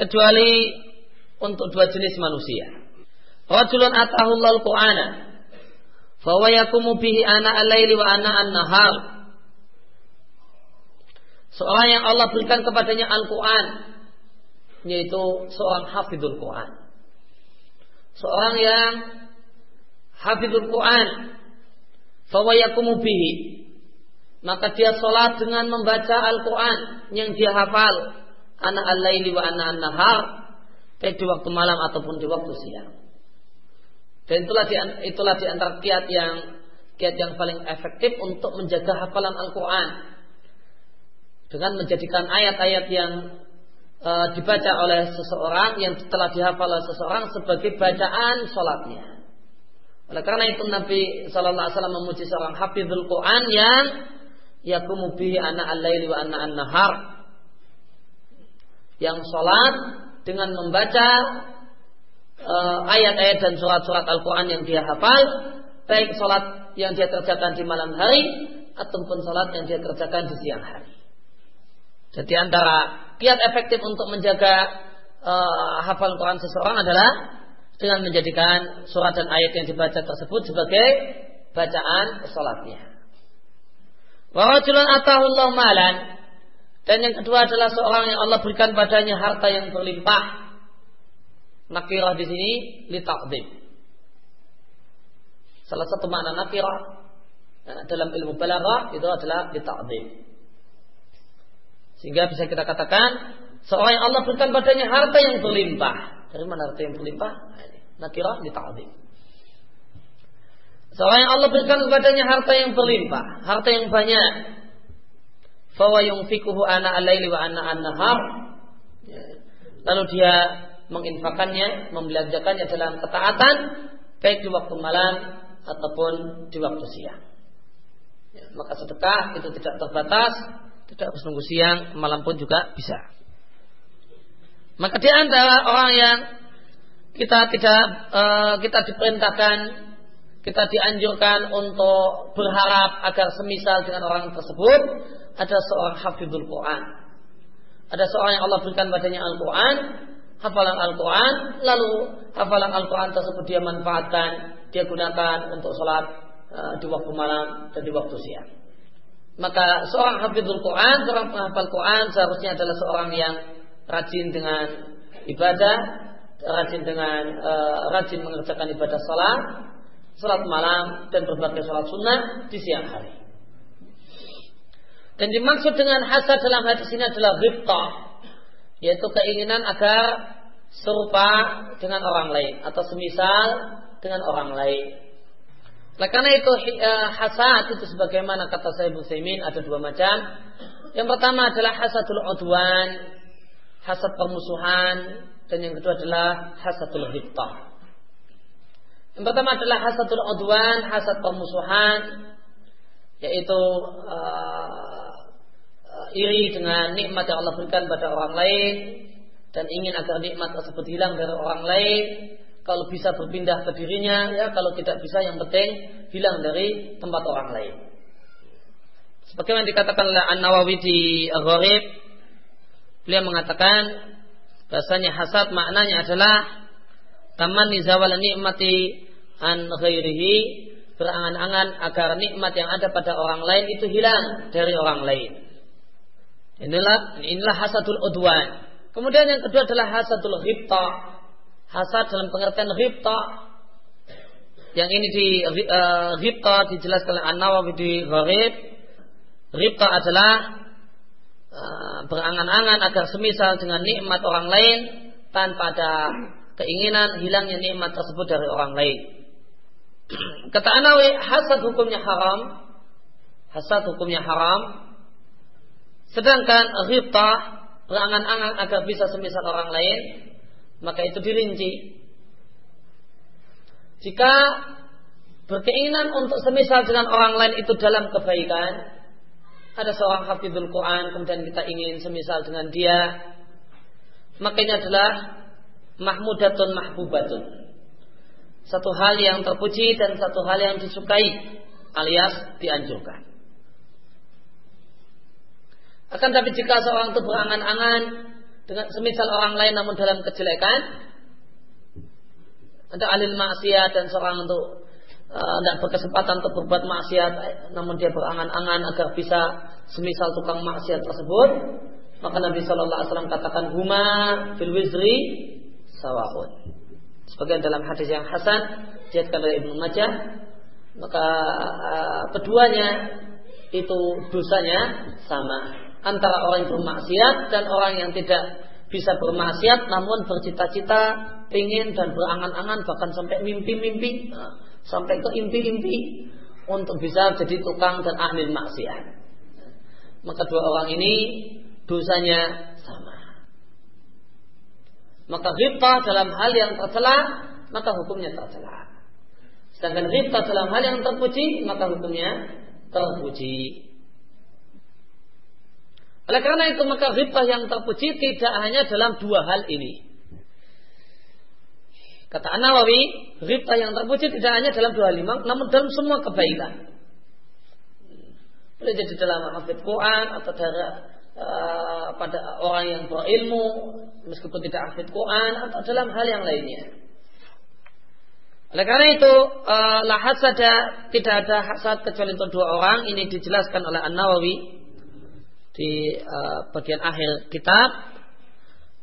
kecuali untuk dua jenis manusia. Rajulun atahullahu al-Qur'ana Fawa yakumu bihi ana al-laili wa ana an-nahar. Seorang yang Allah berikan kepadanya Al-Quran. Yaitu seorang hafidul Quran. Seorang yang hafidul Quran. Fawa yakumu bihi. Maka dia sholat dengan membaca Al-Quran yang dia hafal. Ana al-laili wa ana an-nahar. Baik di waktu malam ataupun di waktu siang. Dan itulah di, itulah di antara kiat yang kiat yang paling efektif untuk menjaga hafalan Al-Quran dengan menjadikan ayat-ayat yang e, dibaca oleh seseorang yang telah dihafal oleh seseorang sebagai bacaan sholatnya. Oleh karena itu Nabi Shallallahu Alaihi Wasallam memuji seorang hafizul Quran yang yakumu bihi anak al-laili wa anak an-nahar yang sholat dengan membaca ayat-ayat dan surat-surat Al-Quran yang dia hafal, baik sholat yang dia kerjakan di malam hari ataupun sholat yang dia kerjakan di siang hari. Jadi antara kiat efektif untuk menjaga uh, hafal Quran seseorang adalah dengan menjadikan surat dan ayat yang dibaca tersebut sebagai bacaan sholatnya. Warajulun atahullah malan dan yang kedua adalah seorang yang Allah berikan padanya harta yang berlimpah Nakirah di sini litaqdim. Salah satu makna nakirah eh, dalam ilmu balaghah itu adalah litaqdim. Sehingga bisa kita katakan seorang yang Allah berikan padanya harta yang berlimpah. Dari mana harta yang berlimpah? Nah, nakirah litaqdim. Seorang yang Allah berikan kepadanya harta yang berlimpah, harta yang banyak. Fawa yunfikuhu ana al-laili wa ana an-nahar. Ya. Lalu dia menginfakannya, membelanjakannya dalam ketaatan baik di waktu malam ataupun di waktu siang. Ya, maka sedekah itu tidak terbatas, tidak harus nunggu siang, malam pun juga bisa. Maka dia adalah orang yang kita tidak uh, kita diperintahkan, kita dianjurkan untuk berharap agar semisal dengan orang tersebut ada seorang hafizul Quran. Ada seorang yang Allah berikan padanya Al-Quran hafalan Al-Quran, lalu hafalan Al-Quran tersebut dia manfaatkan, dia gunakan untuk sholat uh, di waktu malam dan di waktu siang. Maka seorang hafidul Quran, seorang penghafal Quran seharusnya adalah seorang yang rajin dengan ibadah, rajin dengan uh, rajin mengerjakan ibadah sholat, sholat malam dan berbagai sholat sunnah di siang hari. Dan dimaksud dengan hasad dalam hadis ini adalah ghibtah, yaitu keinginan agar serupa dengan orang lain atau semisal dengan orang lain. Oleh karena itu eh, hasad itu sebagaimana kata saya Musaimin ada dua macam. Yang pertama adalah hasadul udwan, hasad permusuhan, dan yang kedua adalah hasadul ghibtah. Yang pertama adalah hasadul udwan, hasad permusuhan, yaitu uh, iri dengan nikmat yang Allah berikan pada orang lain dan ingin agar nikmat tersebut hilang dari orang lain kalau bisa berpindah ke dirinya ya kalau tidak bisa yang penting hilang dari tempat orang lain sebagaimana dikatakan oleh An Nawawi di Gharib beliau mengatakan bahasanya hasad maknanya adalah taman nizawal nikmati an ghairihi berangan-angan agar nikmat yang ada pada orang lain itu hilang dari orang lain. Inilah inilah hasadul udwan. Kemudian yang kedua adalah hasadul ghibta. Hasad dalam pengertian ghibta. Yang ini di uh, dijelaskan oleh An-Nawawi di Gharib. Ghibta adalah uh, berangan-angan agar semisal dengan nikmat orang lain tanpa ada keinginan hilangnya nikmat tersebut dari orang lain. Kata Anawi, hasad hukumnya haram. Hasad hukumnya haram. Sedangkan ghibta berangan-angan agar bisa semisal orang lain, maka itu dirinci. Jika berkeinginan untuk semisal dengan orang lain itu dalam kebaikan, ada seorang hafidul Quran, kemudian kita ingin semisal dengan dia, maka ini adalah mahmudatun mahbubatun. Satu hal yang terpuji dan satu hal yang disukai alias dianjurkan. Akan tapi jika seorang itu berangan-angan dengan semisal orang lain namun dalam kejelekan, ada alil maksiat dan seorang itu uh, tidak berkesempatan untuk berbuat maksiat, namun dia berangan-angan agar bisa semisal tukang maksiat tersebut, maka Nabi Shallallahu Alaihi Wasallam katakan huma fil wizri sawahun. Sebagian dalam hadis yang hasan diatkan oleh Ibnu Majah, maka uh, keduanya itu dosanya sama antara orang yang bermaksiat dan orang yang tidak bisa bermaksiat namun bercita-cita ingin dan berangan-angan bahkan sampai mimpi-mimpi nah, sampai ke impi-impi untuk bisa jadi tukang dan ahli maksiat. Maka dua orang ini dosanya sama. Maka ghibta dalam hal yang tercela maka hukumnya tercela sedangkan ghibta dalam hal yang terpuji maka hukumnya terpuji oleh karena itu maka ghibah yang terpuji tidak hanya dalam dua hal ini. Kata An-Nawawi, ghibah yang terpuji tidak hanya dalam dua hal ini, namun dalam semua kebaikan. Boleh jadi dalam hafid Quran atau dari uh, pada orang yang berilmu meskipun tidak hafid Quran atau dalam hal yang lainnya. Oleh karena itu, uh, la hasada tidak ada hasad kecuali untuk dua orang. Ini dijelaskan oleh An Nawawi di uh, bagian akhir kitab.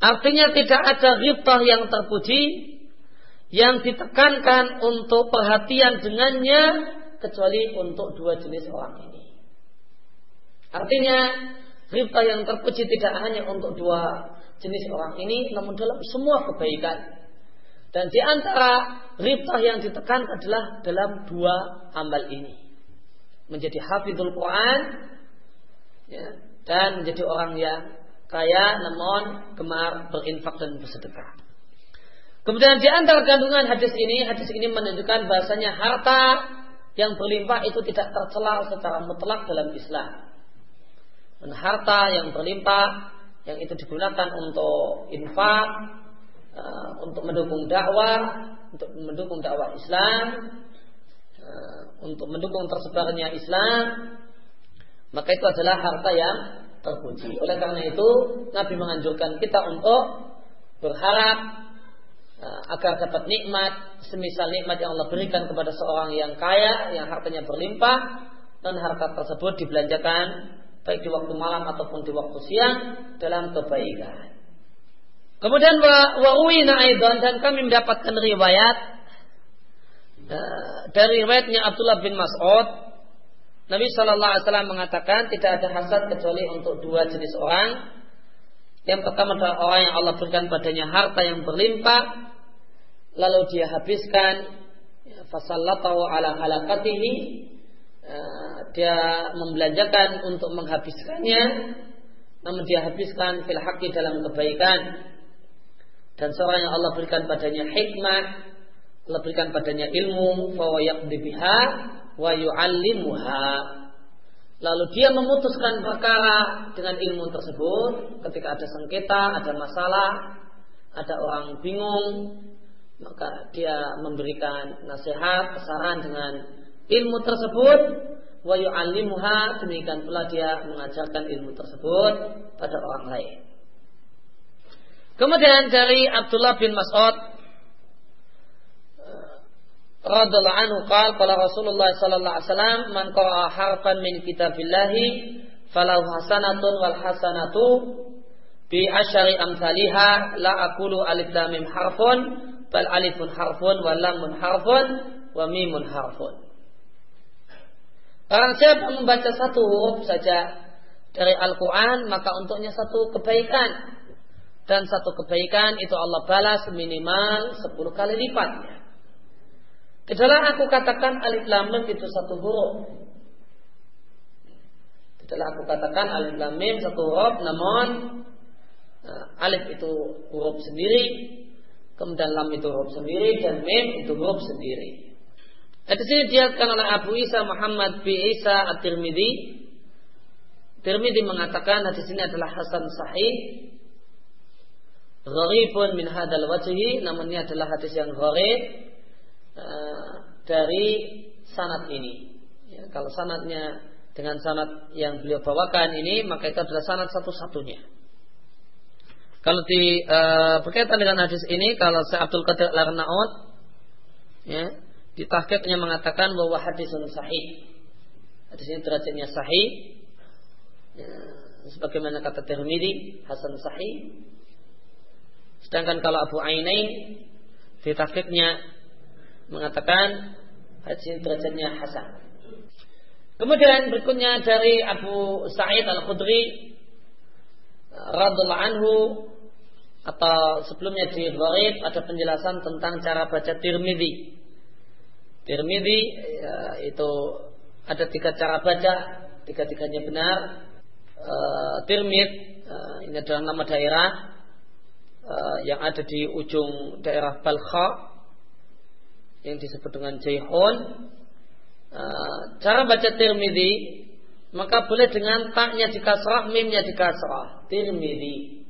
Artinya tidak ada ghibah yang terpuji yang ditekankan untuk perhatian dengannya kecuali untuk dua jenis orang ini. Artinya ghibah yang terpuji tidak hanya untuk dua jenis orang ini namun dalam semua kebaikan. Dan di antara ghibah yang ditekan adalah dalam dua amal ini. Menjadi hafidul Quran ya, dan menjadi orang yang kaya namun gemar berinfak dan bersedekah. Kemudian di antara kandungan hadis ini, hadis ini menunjukkan bahasanya harta yang berlimpah itu tidak tercela secara mutlak dalam Islam. Dan harta yang berlimpah yang itu digunakan untuk infak, uh, untuk mendukung dakwah, untuk mendukung dakwah Islam, uh, untuk mendukung tersebarnya Islam, maka itu adalah harta yang terpuji. Oleh karena itu, Nabi menganjurkan kita untuk berharap uh, agar dapat nikmat, semisal nikmat yang Allah berikan kepada seorang yang kaya, yang hartanya berlimpah, dan harta tersebut dibelanjakan baik di waktu malam ataupun di waktu siang dalam kebaikan. Kemudian wa uwina aidan dan kami mendapatkan riwayat uh, dari riwayatnya Abdullah bin Mas'ud Nabi Shallallahu Alaihi Wasallam mengatakan tidak ada hasad kecuali untuk dua jenis orang. Yang pertama adalah orang yang Allah berikan padanya harta yang berlimpah, lalu dia habiskan ya, fasallatahu ala halakatihi eh, dia membelanjakan untuk menghabiskannya namun dia habiskan fil dalam kebaikan dan seorang yang Allah berikan padanya hikmah Allah berikan padanya ilmu bahwa biha wa yu'allimuha. Lalu dia memutuskan perkara dengan ilmu tersebut. Ketika ada sengketa, ada masalah, ada orang bingung, maka dia memberikan nasihat, saran dengan ilmu tersebut. Wa yu'allimuha demikian pula dia mengajarkan ilmu tersebut pada orang lain. Kemudian dari Abdullah bin Mas'ud radhiyallahu anhu qala qala Rasulullah sallallahu alaihi wasallam man qara'a harfan min kitabillahi falahu hasanatun wal hasanatu bi asyari amsalihha la aqulu alif lam mim harfun bal alifun harfun wa lamun harfun wa mimun harfun Barang siapa membaca satu huruf saja dari Al-Quran, maka untuknya satu kebaikan. Dan satu kebaikan itu Allah balas minimal sepuluh kali lipatnya. Tidaklah aku katakan alif lam mim itu satu huruf. Tidaklah aku katakan alif lam mim satu huruf, namun uh, alif itu huruf sendiri, kemudian lam itu huruf sendiri dan mim itu huruf sendiri. Nah, di sini oleh Abu Isa Muhammad bin Isa At-Tirmidzi. Tirmidzi mengatakan hadis ini adalah hasan sahih. Gharibun min hadal wajhi, namun ini adalah hadis yang gharib Eh, dari sanat ini. Ya, kalau sanatnya dengan sanat yang beliau bawakan ini, maka itu adalah sanat satu-satunya. Kalau di uh, berkaitan dengan hadis ini, kalau Syekh Abdul Qadir Larnaut, ya, di tahqiqnya mengatakan bahwa hadisun sahih. Hadis ini derajatnya sahih. Ya, sebagaimana kata Tirmidzi, hasan sahih. Sedangkan kalau Abu Ainain di tahqiqnya mengatakan haji derajatnya hasan. Kemudian berikutnya dari Abu Sa'id Al-Khudri radhiallahu anhu atau sebelumnya di Gharib ada penjelasan tentang cara baca Tirmidzi. Tirmidzi ya, itu ada tiga cara baca, tiga-tiganya benar. Uh, Tirmid uh, ini adalah nama daerah uh, yang ada di ujung daerah Balkha yang disebut dengan Jaihun uh, cara baca Tirmidzi maka boleh dengan taknya dikasrah mimnya dikasrah Tirmidzi.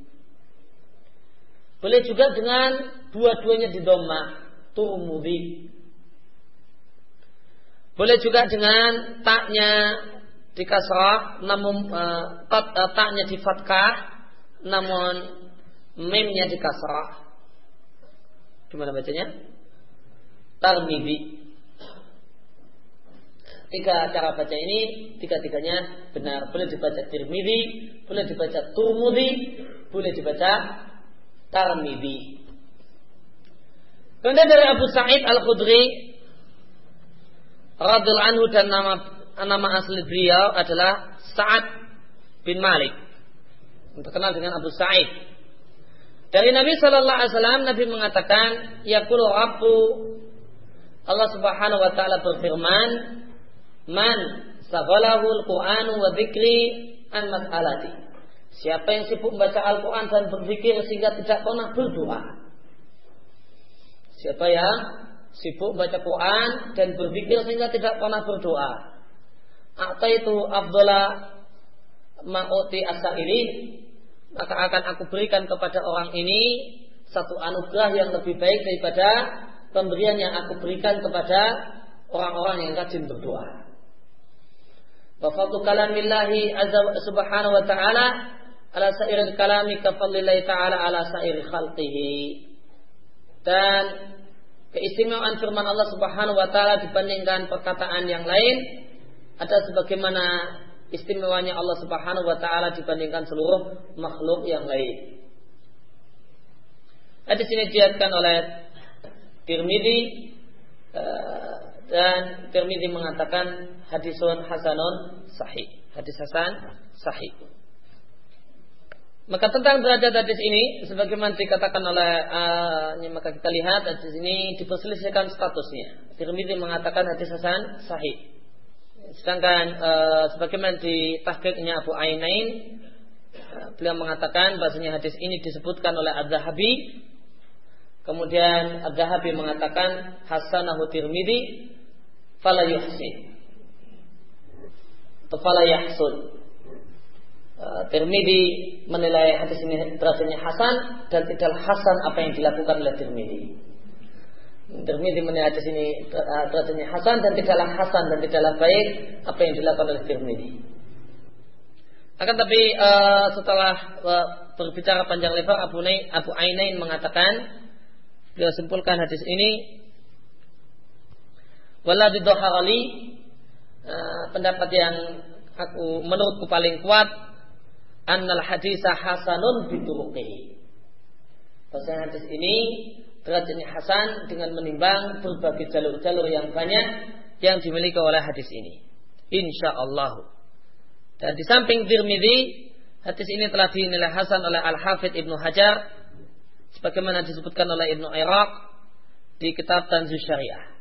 Boleh juga dengan dua-duanya di domah Turmudi boleh juga dengan taknya dikasrah namun uh, tat, uh, taknya di fatkah namun mimnya dikasrah gimana bacanya Tarmidhi. Tiga cara baca ini, tiga-tiganya benar. Boleh dibaca Tirmidhi, boleh dibaca Turmudi, boleh dibaca Tarmidhi. Kemudian dari Abu Sa'id Al-Khudri radhiyallahu anhu dan nama nama asli beliau adalah Sa'ad bin Malik. Terkenal dengan Abu Sa'id. Dari Nabi Shallallahu Alaihi Wasallam Nabi mengatakan, Yakulu Rabbu Allah Subhanahu wa taala berfirman, "Man saghalahu al-Qur'an wa dzikri an mas'alati." Siapa yang sibuk membaca Al-Quran dan berpikir sehingga tidak pernah berdoa. Siapa yang sibuk membaca Quran dan berpikir sehingga tidak pernah berdoa. Atau itu Abdullah ma'uti ini maka akan aku berikan kepada orang ini satu anugerah yang lebih baik daripada pemberian yang aku berikan kepada orang-orang yang rajin berdoa. Wa kalamillahi azza subhanahu wa ta'ala ala sa'iril kalami kafallillahi ta'ala ala sa'iri khalqihi. Dan keistimewaan firman Allah Subhanahu wa taala dibandingkan perkataan yang lain ada sebagaimana istimewanya Allah Subhanahu wa taala dibandingkan seluruh makhluk yang lain. Hadis ini diatkan oleh Tirmidzi uh, dan Tirmidzi mengatakan hadisun hasanun sahih. Hadis hasan sahih. Maka tentang derajat hadis ini sebagaimana dikatakan oleh uh, maka kita lihat hadis ini diperselisihkan statusnya. Tirmidzi mengatakan hadis hasan sahih. Sedangkan uh, sebagaimana di tahqiqnya Abu Ainain uh, beliau mengatakan bahasanya hadis ini disebutkan oleh Az-Zahabi Kemudian Ad-Dahabi mengatakan Hasanahu Tirmidhi fala yuhsin. Atau fala yahsun. Uh, Tirmidhi menilai hadis ini derajatnya hasan dan tidak hasan apa yang dilakukan oleh Tirmidhi. Tirmidhi menilai hadis ini derajatnya hasan dan tidaklah hasan dan tidaklah baik apa yang dilakukan oleh Tirmidhi. Akan tapi uh, setelah uh, berbicara panjang lebar Abu, Nay, Abu Ainain mengatakan beliau simpulkan hadis ini waladi doharali uh, pendapat yang aku menurutku paling kuat annal hadisah hasanun bituruqihi. Bahasa hadis ini derajatnya hasan dengan menimbang berbagai jalur-jalur yang banyak yang dimiliki oleh hadis ini. Insya Allah. Dan di samping Tirmidzi, hadis ini telah dinilai hasan oleh Al Hafidh Ibnu Hajar, sebagaimana disebutkan oleh Ibnu Iraq di kitab Tanzu Syariah.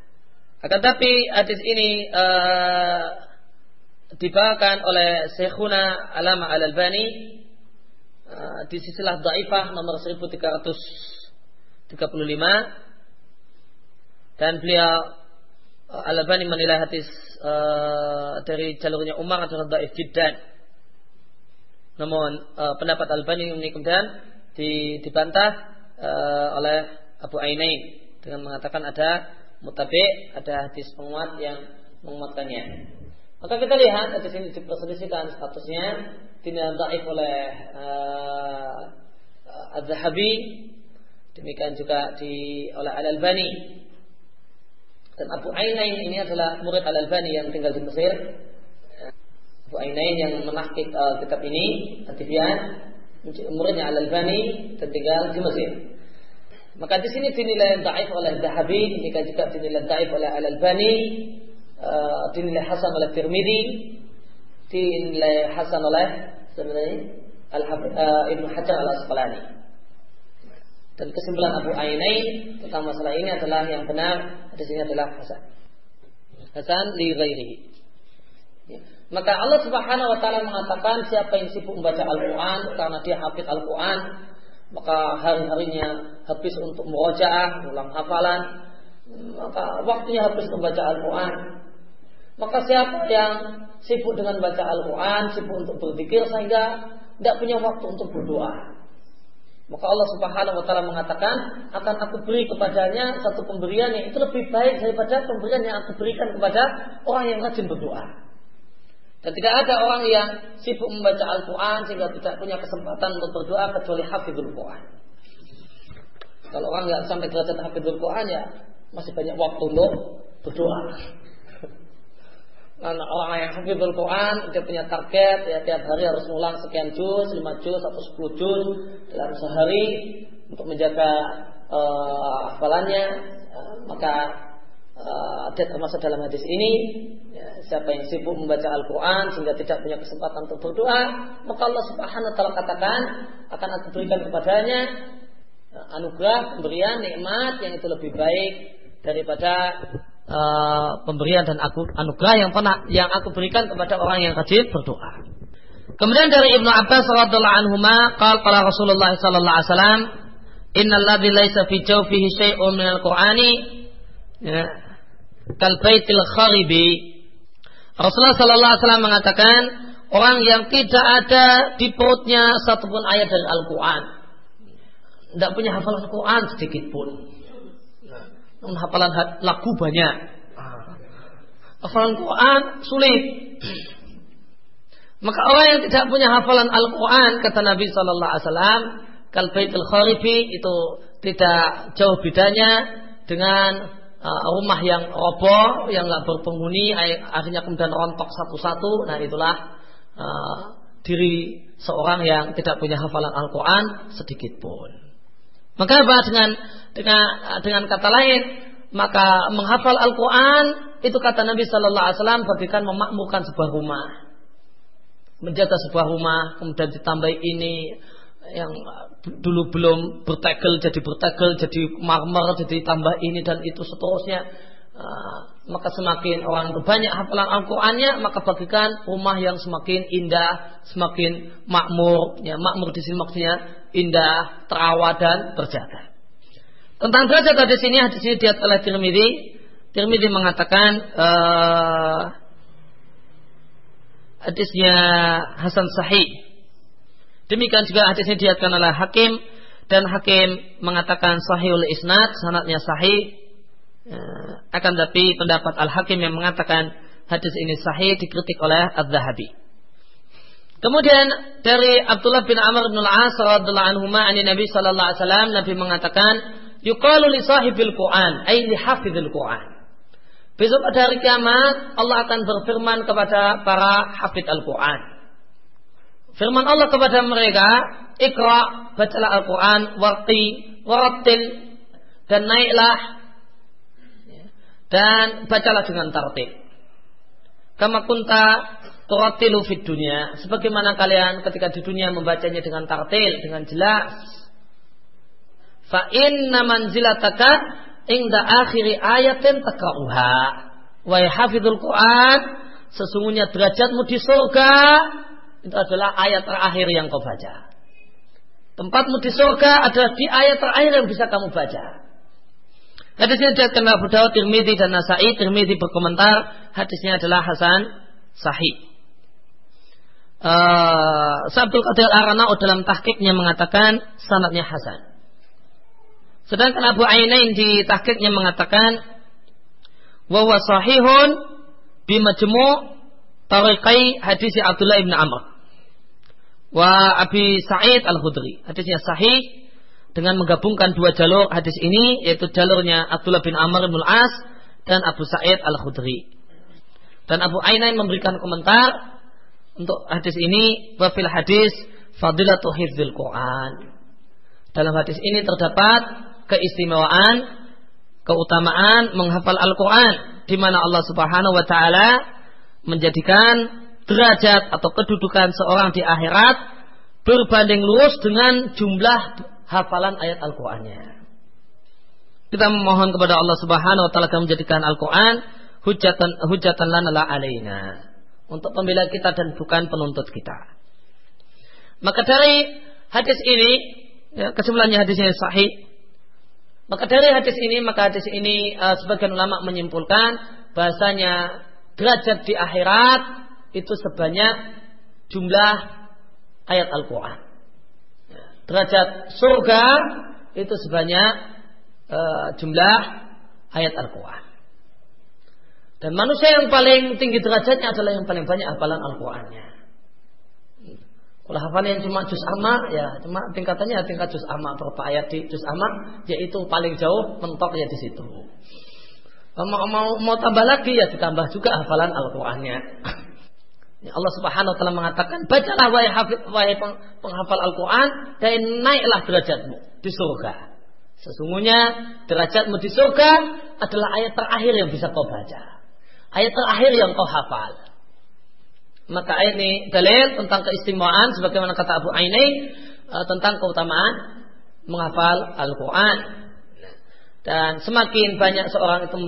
Akan tapi hadis ini uh, dibawakan oleh Syekhuna Alama Al-Albani uh, di sisilah Daifah nomor 1335 dan beliau uh, Al-Albani menilai hadis uh, dari jalurnya Umar adalah daif jiddan. Namun uh, pendapat Al-Albani ini kemudian dibantah uh, oleh Abu Ainain dengan mengatakan ada mutabi ada hadis penguat yang menguatkannya. Maka kita lihat hadis ini diperselisihkan statusnya tidak daif oleh uh, Az-Zahabi demikian juga di oleh Al-Albani. Dan Abu Ainain ini adalah murid Al-Albani yang tinggal di Mesir. Abu Ainain yang menahkik uh, kitab ini Atibian muridnya Al-Albani dan tinggal di Mesir maka di sini dinilai daif oleh Dahabi, jika juga dinilai daif oleh Al Albani, uh, dinilai Hasan oleh Tirmidzi, dinilai Hasan oleh sebenarnya Al uh, Ibnu Hajar Al Asqalani. Dan kesimpulan Abu Ainain tentang masalah ini adalah yang benar di sini adalah Hasan. Hasan li ghairihi. Ya. Maka Allah Subhanahu wa taala mengatakan siapa yang sibuk membaca Al-Qur'an karena dia hafid Al-Qur'an, maka hari-harinya habis untuk murojaah, ulang hafalan, maka waktunya habis membaca Al-Quran. Maka siapa yang sibuk dengan baca Al-Quran, sibuk untuk berzikir sehingga tidak punya waktu untuk berdoa. Maka Allah Subhanahu wa taala mengatakan, akan aku beri kepadanya satu pemberian yang itu lebih baik daripada pemberian yang aku berikan kepada orang yang rajin berdoa. Dan tidak ada orang yang sibuk membaca Al-Quran sehingga tidak punya kesempatan untuk berdoa kecuali hafidul Quran. Kalau orang nggak sampai derajat hafidul Quran ya masih banyak waktu untuk berdoa. Karena orang yang hafidul Quran dia punya target ya tiap hari harus ngulang sekian juz, lima juz atau sepuluh juz dalam sehari untuk menjaga uh, hafalannya, uh, maka uh, dia termasuk dalam hadis ini siapa yang sibuk membaca Al-Quran sehingga tidak punya kesempatan untuk berdoa maka Allah subhanahu wa ta'ala katakan akan aku berikan kepadanya uh, anugerah pemberian nikmat yang itu lebih baik daripada uh, pemberian dan aku, anugerah yang pernah yang aku berikan kepada orang yang rajin berdoa kemudian dari Ibnu Abbas radhiallahu anhu qala qala Rasulullah sallallahu alaihi wasallam innal ladzi laisa fi jawfihi syai'un minal qur'ani ya, kal baitil kharibi. Rasulullah sallallahu alaihi wasallam mengatakan orang yang tidak ada di perutnya satupun ayat dari Al-Qur'an. Tidak punya hafalan Al-Qur'an sedikit pun. Namun hafalan lagu banyak. Hafalan Quran sulit. Maka orang yang tidak punya hafalan Al-Quran kata Nabi Sallallahu Alaihi Wasallam, kal baitul kharibi itu tidak jauh bedanya dengan uh, rumah yang roboh, yang nggak berpenghuni, akhirnya kemudian rontok satu-satu. Nah itulah uh, diri seorang yang tidak punya hafalan Al-Quran sedikit pun. Maka apa dengan dengan dengan kata lain, maka menghafal Al-Quran itu kata Nabi Shallallahu Alaihi Wasallam bagaikan memakmurkan sebuah rumah, menjaga sebuah rumah, kemudian ditambah ini yang dulu belum bertegel jadi bertegel jadi marmer jadi tambah ini dan itu seterusnya. Uh, maka semakin orang berbanyak hafalan Al-Qur'annya maka bagikan rumah yang semakin indah semakin makmur. Ya makmur di sini maksudnya indah terawat dan terjaga tentang derajat di sini di sini diat oleh Tirmidzi. Tirmidzi mengatakan uh, hadisnya Hasan Sahih Demikian juga hadis ini diatkan oleh Hakim dan Hakim mengatakan sahihul isnad, sanatnya sahih. Akan tapi pendapat Al Hakim yang mengatakan hadis ini sahih dikritik oleh Al Zahabi. Kemudian dari Abdullah bin Amr bin Al-As radhiyallahu anhu ani Nabi sallallahu alaihi wasallam Nabi mengatakan yuqalu li sahibil Quran ay li hafizil Quran. Besok pada hari kiamat Allah akan berfirman kepada para hafid Al-Quran. Firman Allah kepada mereka, Iqra, bacalah Al-Quran, warti, warattil, dan naiklah, dan bacalah dengan tartil. Kama kunta turatilu fid dunia. Sebagaimana kalian ketika di dunia membacanya dengan tartil, dengan jelas. Fa inna manzilataka ingda akhiri ayatin takra'uha. Wahai hafidhul Quran, sesungguhnya derajatmu di surga itu adalah ayat terakhir yang kau baca. Tempatmu di surga adalah di ayat terakhir yang bisa kamu baca. Hadisnya diriwayatkan Abu Dawud, Tirmidzi dan Nasai. Tirmidzi berkomentar hadisnya adalah Hasan Sahih. Uh, Sabtul Qadir Aranau dalam tahkiknya mengatakan sanatnya Hasan. Sedangkan Abu Ainain di tahqiqnya mengatakan wa sahihun bi majmu' tariqai hadis Abdullah bin Amr wa Abi Sa'id Al-Khudri. Hadisnya sahih dengan menggabungkan dua jalur hadis ini yaitu jalurnya Abdullah bin Amr bin As dan Abu Sa'id Al-Khudri. Dan Abu Ainain memberikan komentar untuk hadis ini wafil hadis fadilatu hifdzil Quran. Dalam hadis ini terdapat keistimewaan, keutamaan menghafal Al-Quran, di mana Allah Subhanahu Wa Taala menjadikan derajat atau kedudukan seorang di akhirat berbanding lurus dengan jumlah hafalan ayat Al-Qur'annya. Kita memohon kepada Allah Subhanahu wa taala agar menjadikan Al-Qur'an hujatan hujatan lana la alaina untuk pembela kita dan bukan penuntut kita. Maka dari hadis ini ya, kesimpulannya hadis ini sahih maka dari hadis ini, maka hadis ini uh, sebagian ulama menyimpulkan bahasanya derajat di akhirat itu sebanyak jumlah ayat Al-Quran. Derajat surga itu sebanyak uh, jumlah ayat Al-Quran. Dan manusia yang paling tinggi derajatnya adalah yang paling banyak hafalan Al-Qurannya. Kalau hafal yang cuma juz amma ya cuma tingkatannya ya tingkat juz amma berapa ayat di juz amma yaitu paling jauh mentok ya di situ. Mau, mau mau tambah lagi ya ditambah juga hafalan Al-Qur'annya. Allah Subhanahu wa taala mengatakan, "Bacalah wahai hafid wahai penghafal Al-Qur'an dan naiklah derajatmu di surga." Sesungguhnya derajatmu di surga adalah ayat terakhir yang bisa kau baca. Ayat terakhir yang kau hafal. Maka ayat ini dalil tentang keistimewaan sebagaimana kata Abu Aini uh, tentang keutamaan menghafal Al-Quran. Dan semakin banyak seorang itu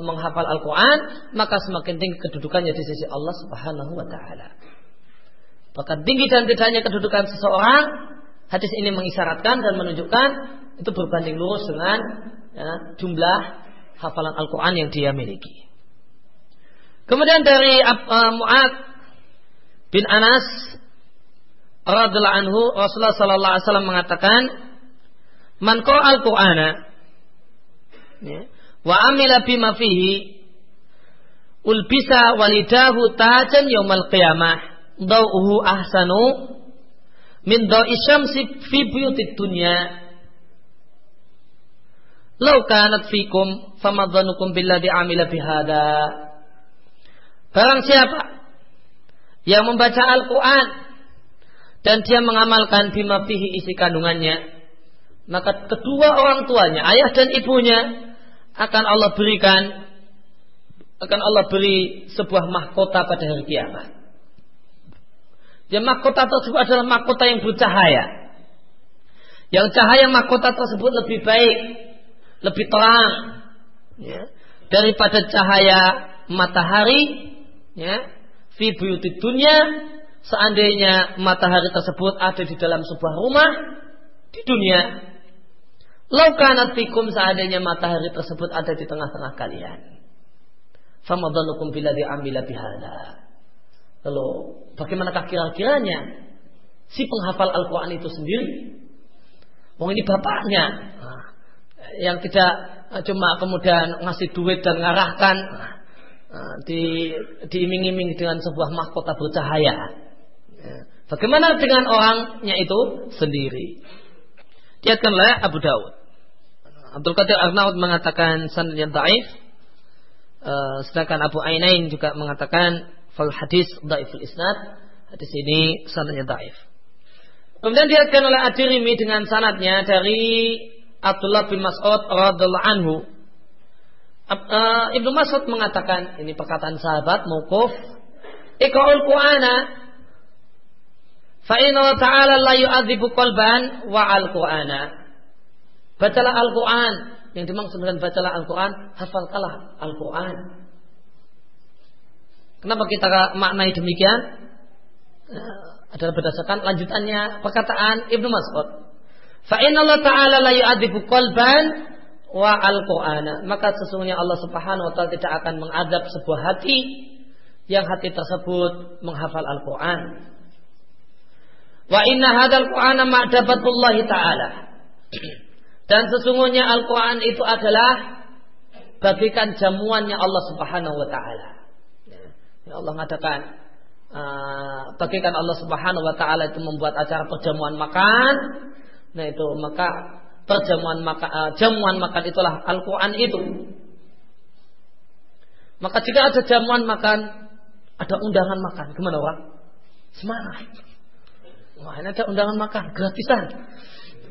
menghafal Al-Quran, maka semakin tinggi kedudukannya di sisi Allah Subhanahu wa taala. Bahkan tinggi dan tidaknya kedudukan seseorang, hadis ini mengisyaratkan dan menunjukkan itu berbanding lurus dengan ya, jumlah hafalan Al-Quran yang dia miliki. Kemudian dari uh, Mu'ad bin Anas radhiyallahu anhu Rasulullah sallallahu alaihi wasallam mengatakan man al-Qur'ana ya, wa amila bima fihi ulbisa walidahu tajan yaumal qiyamah. Dawuhu ahsanu min da'i syamsi fi buyutid dunya. Lau kanat fikum famadhanukum billadhi amila bihada Barang siapa yang membaca Al-Quran dan dia mengamalkan bima fihi isi kandungannya maka kedua orang tuanya ayah dan ibunya akan Allah berikan akan Allah beri sebuah mahkota pada hari kiamat. Dan mahkota tersebut adalah mahkota yang bercahaya. Yang cahaya mahkota tersebut lebih baik lebih terang ya, daripada cahaya matahari ya, fi buyuti dunia seandainya matahari tersebut ada di dalam sebuah rumah di dunia laukanat fikum seandainya matahari tersebut ada di tengah-tengah kalian famadhanukum bila diamila bihada lalu bagaimanakah kira-kiranya si penghafal Al-Quran itu sendiri Wong ini bapaknya nah, yang tidak cuma kemudian ngasih duit dan ngarahkan Ah, di diiming-iming dengan sebuah mahkota bercahaya. Ya. Bagaimana dengan orangnya itu sendiri? Diatkan oleh Abu Dawud. Abdul Qadir Arnaud mengatakan sanadnya dhaif. Uh, sedangkan Abu Ainain juga mengatakan fal hadis dhaiful isnad. Hadis ini sanadnya dhaif. Kemudian diatkan oleh Adirimi dengan sanadnya dari Abdullah bin Mas'ud radhiallahu anhu. Uh, Ibnu Mas'ud mengatakan ini perkataan sahabat mukuf Iqra'ul Qur'ana fa inna ta'ala la yu'adzibu qalban wa al-Qur'ana. Bacalah Al-Qur'an. Yang dimaksud dengan bacalah Al-Qur'an, hafalkanlah Al-Qur'an. Kenapa kita maknai demikian? Eh, adalah berdasarkan lanjutannya perkataan Ibnu Mas'ud. Fa Allah Ta'ala la yu'adzibu qalban wa al-Qur'ana. Maka sesungguhnya Allah Subhanahu wa taala tidak akan mengadab sebuah hati yang hati tersebut menghafal Al-Quran. Wa inna hadal Qur'ana ma'dabatullah ta'ala. Dan sesungguhnya Al-Quran itu adalah bagikan jamuannya Allah Subhanahu wa taala. Ya Allah mengatakan uh, bagikan Allah Subhanahu wa taala itu membuat acara perjamuan makan. Nah itu maka perjamuan makan uh, jamuan makan itulah Al-Qur'an itu. Maka jika ada jamuan makan ada undangan makan. Gimana orang? Semangat. Wah ini ada undangan makan. Gratisan.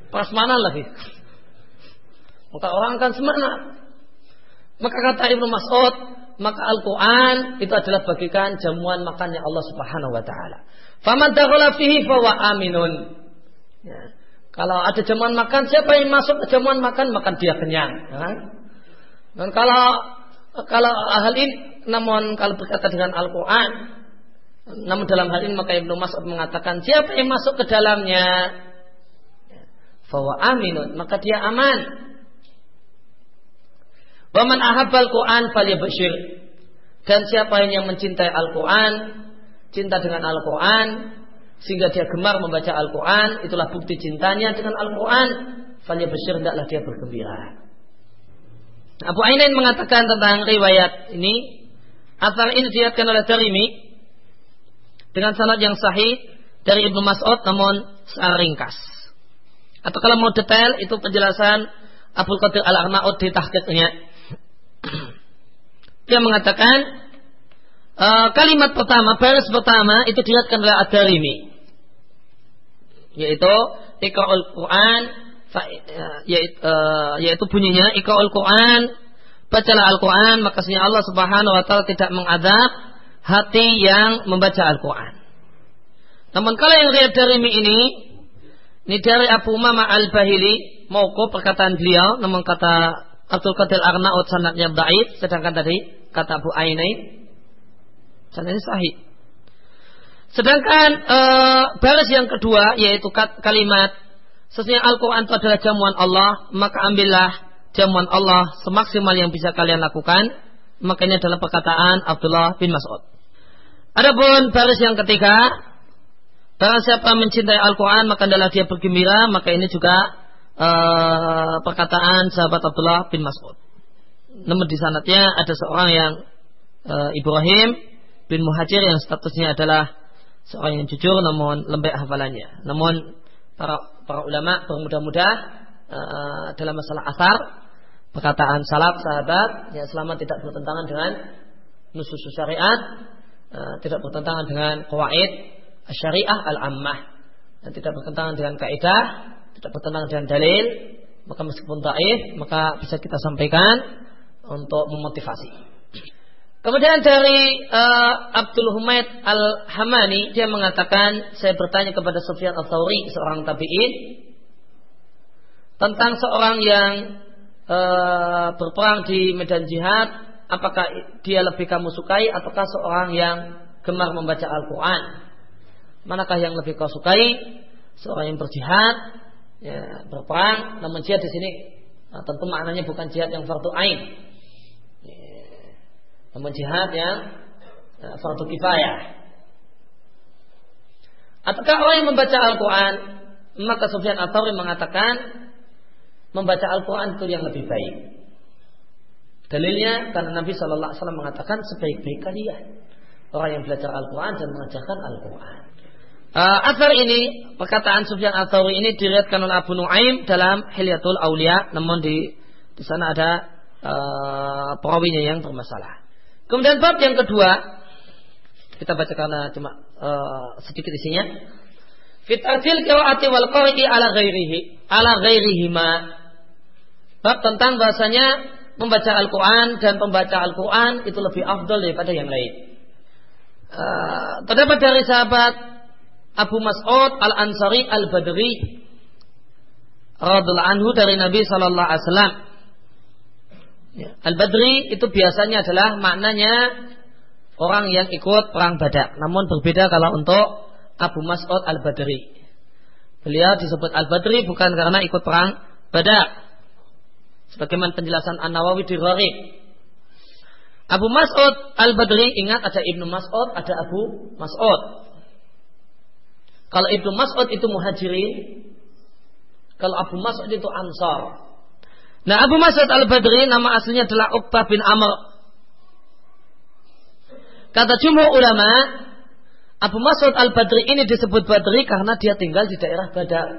Pas mana lagi? Maka orang akan semangat. Maka kata Ibnu Mas'ud, maka Al-Quran itu adalah bagikan jamuan makannya Allah Subhanahu Wa Taala. Faman fihi fawa aminun. Ya. Kalau ada jamuan makan, siapa yang masuk ke jamuan makan, maka dia kenyang. Ya. Dan kalau kalau hal ini namun kalau berkata dengan Al-Quran, namun dalam hal ini maka Ibnu Mas'ud mengatakan siapa yang masuk ke dalamnya, bahwa aminun, maka dia aman. Waman ahabbal Quran falyabshir. Dan siapa yang mencintai Al-Quran, cinta dengan Al-Quran, sehingga dia gemar membaca Al-Quran, itulah bukti cintanya dengan Al-Quran. Falyabshir, tidaklah dia bergembira. Abu Ainain mengatakan tentang riwayat ini Asal ini dilihatkan oleh Darimi dengan sanad yang sahih dari Ibnu Mas'ud namun secara ringkas. Atau kalau mau detail itu penjelasan Abu Qadir Al-Arnaud di tahqiqnya. Dia mengatakan uh, kalimat pertama, baris pertama itu dilihatkan oleh Ad-Darimi yaitu Iqra'ul Quran yaitu, uh, yaitu bunyinya Iqra'ul Quran bacalah Al-Quran, maka Allah Subhanahu Wa Taala tidak mengadab hati yang membaca Al-Quran. Namun kalau yang lihat dari ini, ini dari Abu Mama Al-Bahili, mauku perkataan beliau, namun kata Abdul Qadir Arnaud sanadnya baik, sedangkan tadi kata Abu Ainain sanadnya sahih. Sedangkan e, baris yang kedua yaitu kalimat sesungguhnya Al-Quran itu adalah jamuan Allah, maka ambillah jamuan Allah semaksimal yang bisa kalian lakukan, makanya dalam perkataan Abdullah bin Mas'ud. Adapun baris yang ketiga, barang siapa mencintai Al-Quran maka adalah dia bergembira, maka ini juga uh, perkataan sahabat Abdullah bin Mas'ud. Namun di sanatnya ada seorang yang uh, Ibrahim bin Muhajir yang statusnya adalah seorang yang jujur namun lembek hafalannya. Namun para para ulama bermudah-mudah uh, dalam masalah asar perkataan salaf sahabat ya selama tidak bertentangan dengan nusus syariat uh, tidak bertentangan dengan qawaid syariah al-ammah dan tidak bertentangan dengan kaidah tidak bertentangan dengan dalil maka meskipun taif maka bisa kita sampaikan untuk memotivasi Kemudian dari uh, Abdul Humaid Al-Hamani dia mengatakan saya bertanya kepada Sufyan Al-Thawri seorang tabi'in tentang seorang yang e, berperang di medan jihad, apakah dia lebih kamu sukai ataukah seorang yang gemar membaca Al-Quran? Manakah yang lebih kau sukai? Seorang yang berjihad, ya, berperang, namun jihad di sini nah, tentu maknanya bukan jihad yang fardu ain, ya, namun jihad yang ya, fardu kifayah. Ataukah orang yang membaca Al-Quran? Maka Sufyan At-Tawri mengatakan membaca Al-Quran itu yang lebih baik. Dalilnya karena Nabi Wasallam mengatakan sebaik-baik kalian orang yang belajar Al-Quran dan mengajarkan Al-Quran. Uh, asar ini perkataan Sufyan Atsauri ini diriatkan oleh Abu Nuaim dalam Hilyatul Aulia, namun di di sana ada uh, perawinya yang bermasalah. Kemudian bab yang kedua kita baca karena cuma uh, sedikit isinya. Fitarjil qiraati wal qari'i ala ghairihi ala ghairihima. Bab tentang bahasanya membaca Al-Quran dan pembaca Al-Quran itu lebih afdol daripada yang lain. Uh, terdapat dari sahabat Abu Mas'ud Al-Ansari Al-Badri radhiyallahu anhu dari Nabi sallallahu alaihi wasallam. Ya. Al-Badri itu biasanya adalah maknanya orang yang ikut perang Badar. Namun berbeda kalau untuk Abu Mas'ud Al-Badri. Beliau disebut Al-Badri bukan karena ikut perang Badar. Sebagaimana penjelasan An-Nawawi di Gharib. Abu Mas'ud Al-Badri ingat ada Ibnu Mas'ud, ada Abu Mas'ud. Kalau Ibnu Mas'ud itu muhajirin, kalau Abu Mas'ud itu ansar. Nah Abu Mas'ud al-Badri nama aslinya adalah Uqbah bin Amr. Kata jumhur ulama, Abu Mas'ud al-Badri ini disebut Badri karena dia tinggal di daerah Badar.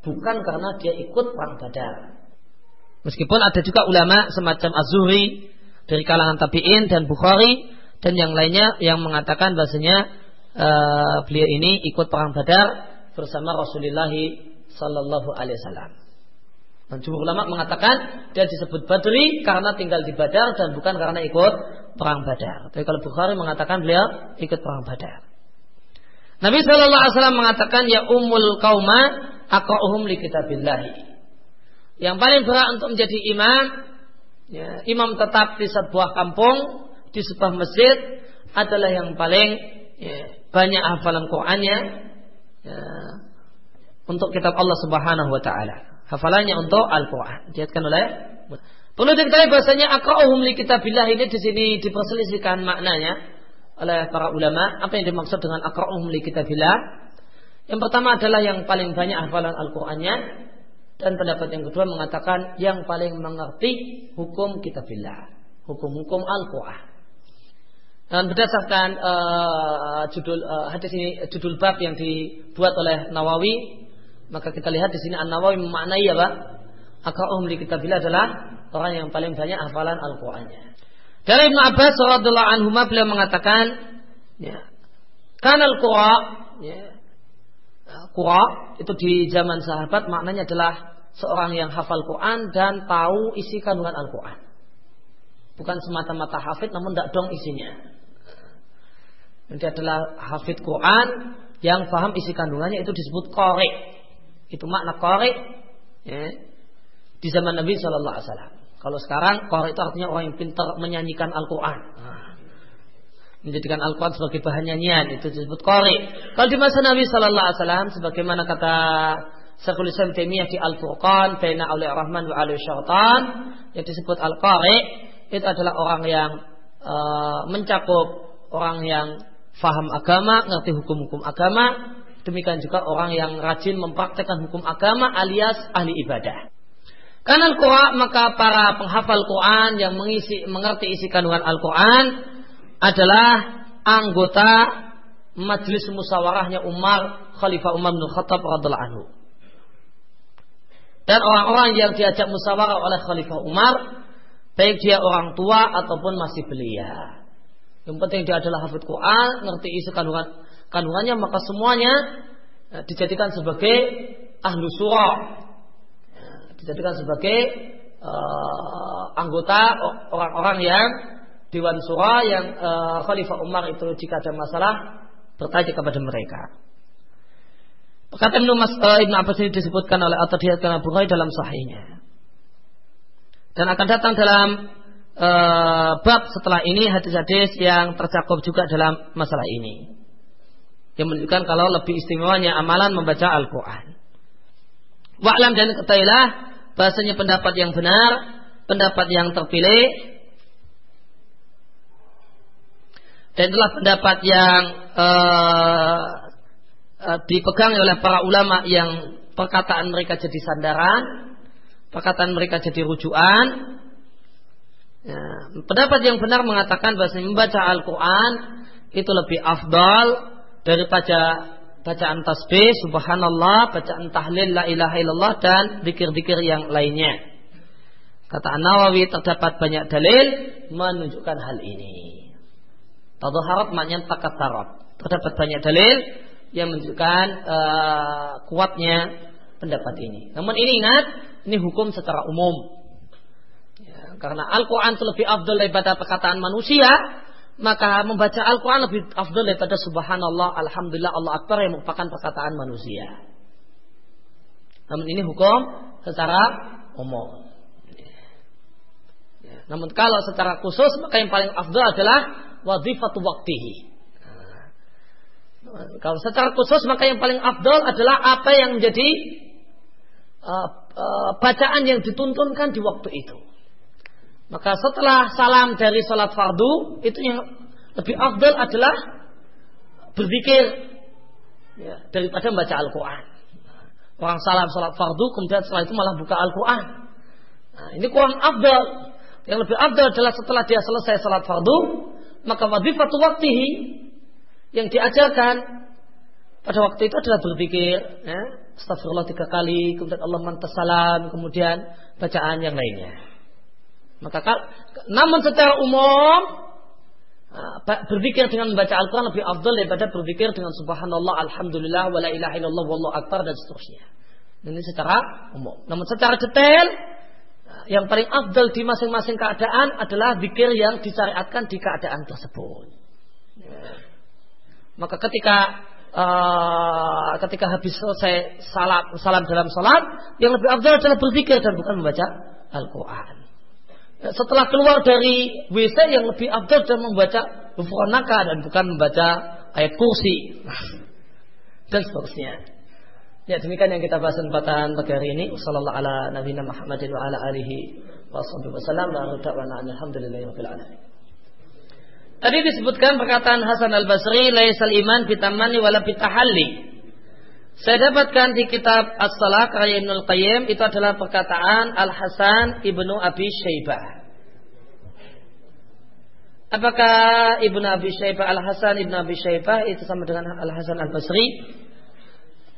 Bukan karena dia ikut perang Badar. Meskipun ada juga ulama semacam Az-Zuhri dari kalangan tabi'in dan Bukhari dan yang lainnya yang mengatakan bahasanya uh, beliau ini ikut perang Badar bersama Rasulullah Sallallahu Alaihi Wasallam. Dan jumhur ulama mengatakan dia disebut Badri karena tinggal di Badar dan bukan karena ikut perang Badar. Tapi kalau Bukhari mengatakan beliau ikut perang Badar. Nabi Shallallahu Alaihi Wasallam mengatakan ya umul kauma aqra'uhum li kitabillahi. Yang paling berat untuk menjadi imam, ya, imam tetap di sebuah kampung, di sebuah masjid adalah yang paling ya, banyak hafalan Qur'annya ya, untuk kitab Allah Subhanahu wa taala. Hafalannya untuk Al-Qur'an. Diatkan oleh Perlu diketahui bahasanya aqra'uhum li kitabillah ini di sini diperselisihkan maknanya oleh para ulama. Apa yang dimaksud dengan aqra'uhum li kitabillah? Yang pertama adalah yang paling banyak hafalan Al-Qur'annya dan pendapat yang kedua mengatakan yang paling mengerti hukum kitabillah, hukum-hukum Al-Qur'an. Dan berdasarkan uh, judul uh, hadis ini judul bab yang dibuat oleh Nawawi, maka kita lihat di sini An Nawawi memaknai apa? Aqra'uhum li kitabillah adalah orang yang paling banyak hafalan Al-Qur'annya. Dari Ibnu Abbas radhiyallahu anhu beliau mengatakan, ya, kanal qura, ya, qura itu di zaman sahabat maknanya adalah seorang yang hafal Quran dan tahu isi kandungan Al-Quran. Bukan semata-mata hafid namun tidak dong isinya. Dia adalah hafid Quran yang paham isi kandungannya itu disebut korek. Itu makna korek ya, di zaman Nabi Shallallahu Alaihi Wasallam. Kalau sekarang korek itu artinya orang yang pintar menyanyikan Al-Quran. Nah, menjadikan Al-Quran sebagai bahan nyanyian itu disebut korek. Kalau di masa Nabi Shallallahu Alaihi Wasallam, sebagaimana kata Syekhul Islam Taimiyah di Al-Furqan, Baina Aulia Rahman wa Aulia Syaitan, yang disebut Al-Qari, itu adalah orang yang uh, mencakup orang yang faham agama, ngerti hukum-hukum agama, demikian juga orang yang rajin mempraktekkan hukum agama alias ahli ibadah. Karena Al-Quran maka para penghafal Quran yang mengisi, mengerti isi kandungan Al-Quran adalah anggota majelis musyawarahnya Umar Khalifah Umar bin Khattab radhiallahu anhu. Dan orang-orang yang diajak musyawarah oleh Khalifah Umar baik dia orang tua ataupun masih belia. Yang penting dia adalah hafid Quran, ngerti isi kandungan kandungannya, maka semuanya ya, dijadikan sebagai ahlu surah. Ya, dijadikan sebagai uh, anggota orang-orang yang Dewan Surah yang uh, Khalifah Umar itu jika ada masalah bertanya kepada mereka. Kata Ibnu Mas, uh, Ibnu Abbas ini disebutkan oleh atau dilihatkan Abu dalam sahihnya. Dan akan datang dalam e, bab setelah ini hadis-hadis yang tercakup juga dalam masalah ini. Yang menunjukkan kalau lebih istimewanya amalan membaca Al-Quran. Wa'lam dan ketahuilah bahasanya pendapat yang benar, pendapat yang terpilih, dan itulah pendapat yang uh, uh, dipegang oleh para ulama yang perkataan mereka jadi sandaran, perkataan mereka jadi rujukan, Ya, pendapat yang benar mengatakan bahwa membaca Al-Quran itu lebih afdal daripada bacaan tasbih, subhanallah, bacaan tahlil, la ilaha illallah dan zikir-zikir yang lainnya. Kata An-Nawawi terdapat banyak dalil menunjukkan hal ini. Tadhaharat maknanya takatarab. Terdapat banyak dalil yang menunjukkan uh, kuatnya pendapat ini. Namun ini ingat, ini hukum secara umum. Karena Al-Quran itu lebih afdal daripada perkataan manusia, maka membaca Al-Quran lebih afdal daripada subhanallah, alhamdulillah, Allah Akbar yang merupakan perkataan manusia. Namun ini hukum secara umum. Ya, namun kalau secara khusus maka yang paling afdal adalah wadifatu waktihi. Kalau secara khusus maka yang paling afdal adalah apa yang menjadi uh, uh, bacaan yang dituntunkan di waktu itu. Maka setelah salam dari salat fardu itu yang lebih afdal adalah berzikir ya, daripada membaca Al-Quran. Orang salam salat fardu kemudian setelah itu malah buka Al-Quran. Nah, ini kurang afdal. Yang lebih afdal adalah setelah dia selesai salat fardu, maka wadifatu waktihi yang diajarkan pada waktu itu adalah berpikir, ya, astagfirullah tiga kali, kemudian Allah mantasalam, kemudian bacaan yang lainnya. Maka namun secara umum ah, berpikir dengan membaca Al-Quran lebih afdal daripada berpikir dengan subhanallah, alhamdulillah, wala ilaha illallah, wallahu akbar dan seterusnya. Ini secara umum. Namun secara detail ah, yang paling afdal di masing-masing keadaan adalah zikir yang disyariatkan di keadaan tersebut. Ya. Maka ketika uh, ketika habis selesai salat salam dalam salat, yang lebih afdal adalah berzikir dan bukan membaca Al-Quran. Setelah keluar dari WC yang lebih afdal adalah membaca Bufuranaka dan bukan membaca ayat kursi dan seterusnya. Ya demikian yang kita bahas kesempatan pagi hari ini. Wassalamualaikum. Tadi disebutkan perkataan Hasan Al-Basri, laisal iman bitamani wala bitahalli. Saya dapatkan di kitab As-Salah karya Ibnul Qayyim itu adalah perkataan Al-Hasan Ibnu Abi Syaibah. Apakah Ibnu Abi Syaibah Al-Hasan Ibnu Abi Syaibah itu sama dengan Al-Hasan Al-Basri?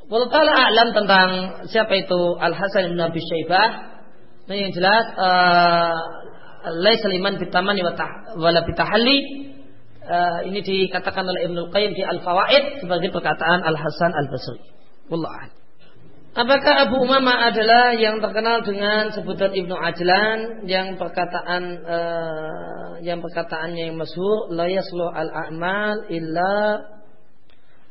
Walau ta'ala a'lam tentang siapa itu Al-Hasan Ibnu Abi Syaibah. Nah yang jelas uh, laisal iman bitamani wala bitahalli uh, ini dikatakan oleh Ibnu Qayyim di Al-Fawaid sebagai perkataan Al-Hasan Al-Basri. Wallah Apakah Abu Umama adalah yang terkenal dengan sebutan Ibnu Ajlan yang perkataan uh, yang perkataannya yang masyhur la yaslu al a'mal illa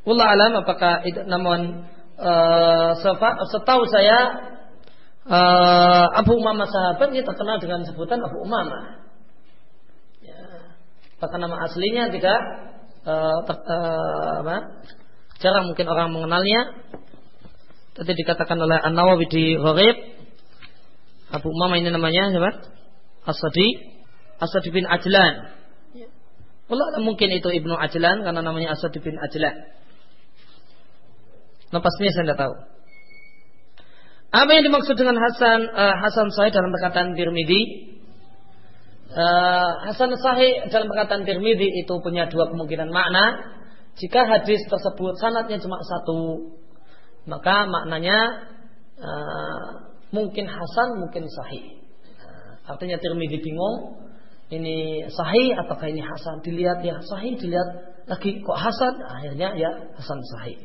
Wallah alam apakah itu namun uh, setahu saya uh, Abu Umama sahabat ini terkenal dengan sebutan Abu Umama bahkan nama aslinya tidak uh, ter, uh, apa, jarang mungkin orang mengenalnya. Tadi dikatakan oleh An Nawawi di Gharib Abu Umama ini namanya siapa? Asadi Asadi bin Ajlan. Allah mungkin itu Ibnu Ajlan karena namanya Asadi bin Ajlan. Nah pastinya saya tidak tahu. Apa yang dimaksud dengan Hasan uh, Hasan Sahih dalam perkataan Tirmidzi? uh, Hasan Sahih dalam perkataan Tirmidzi itu punya dua kemungkinan makna. Jika hadis tersebut sanatnya cuma satu, maka maknanya uh, mungkin Hasan, mungkin Sahih. Uh, artinya Tirmidzi bingung, ini Sahih ataukah ini Hasan? Dilihat ya Sahih, dilihat lagi kok Hasan, akhirnya ya Hasan Sahih.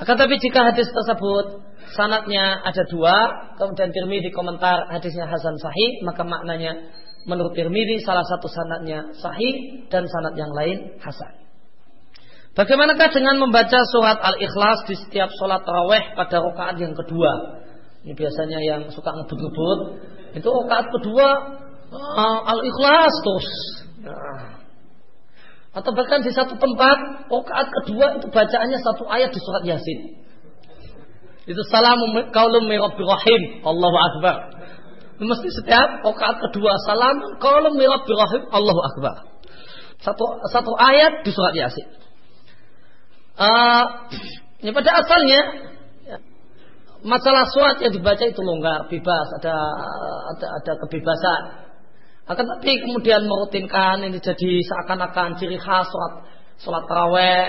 Akan tapi jika hadis tersebut sanatnya ada dua, kemudian Tirmidzi komentar hadisnya Hasan Sahih, maka maknanya menurut Tirmidzi salah satu sanatnya sahih dan sanat yang lain hasan. Bagaimanakah dengan membaca surat Al-Ikhlas di setiap sholat taraweh pada rakaat yang kedua? Ini biasanya yang suka ngebut-ngebut. Itu rakaat kedua uh, Al-Ikhlas terus. Nah. Atau bahkan di satu tempat rakaat kedua itu bacaannya satu ayat di surat Yasin. Itu salamu kaulum rahim. Allahu Akbar. Mesti setiap rakaat kedua salam kalau mirab birahim Allahu Akbar. Satu satu ayat di surat Yasin. Uh, pada asalnya ya, masalah surat yang dibaca itu longgar, bebas, ada ada ada kebebasan. Akan tapi kemudian merutinkan ini jadi seakan-akan ciri khas surat surat taraweh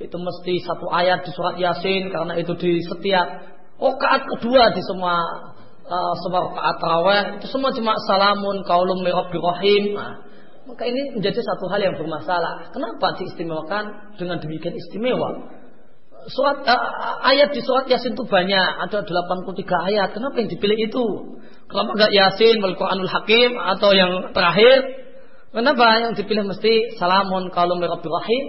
itu mesti satu ayat di surat Yasin karena itu di setiap rakaat kedua di semua uh, semua rakaat tarawih itu semua cuma salamun kaulum li rahim. Nah, maka ini menjadi satu hal yang bermasalah. Kenapa diistimewakan dengan demikian istimewa? Surat uh, ayat di surat Yasin itu banyak, ada 83 ayat. Kenapa yang dipilih itu? Kenapa enggak Yasin, Wal Quranul Hakim atau yang terakhir? Kenapa yang dipilih mesti salamun li rahim?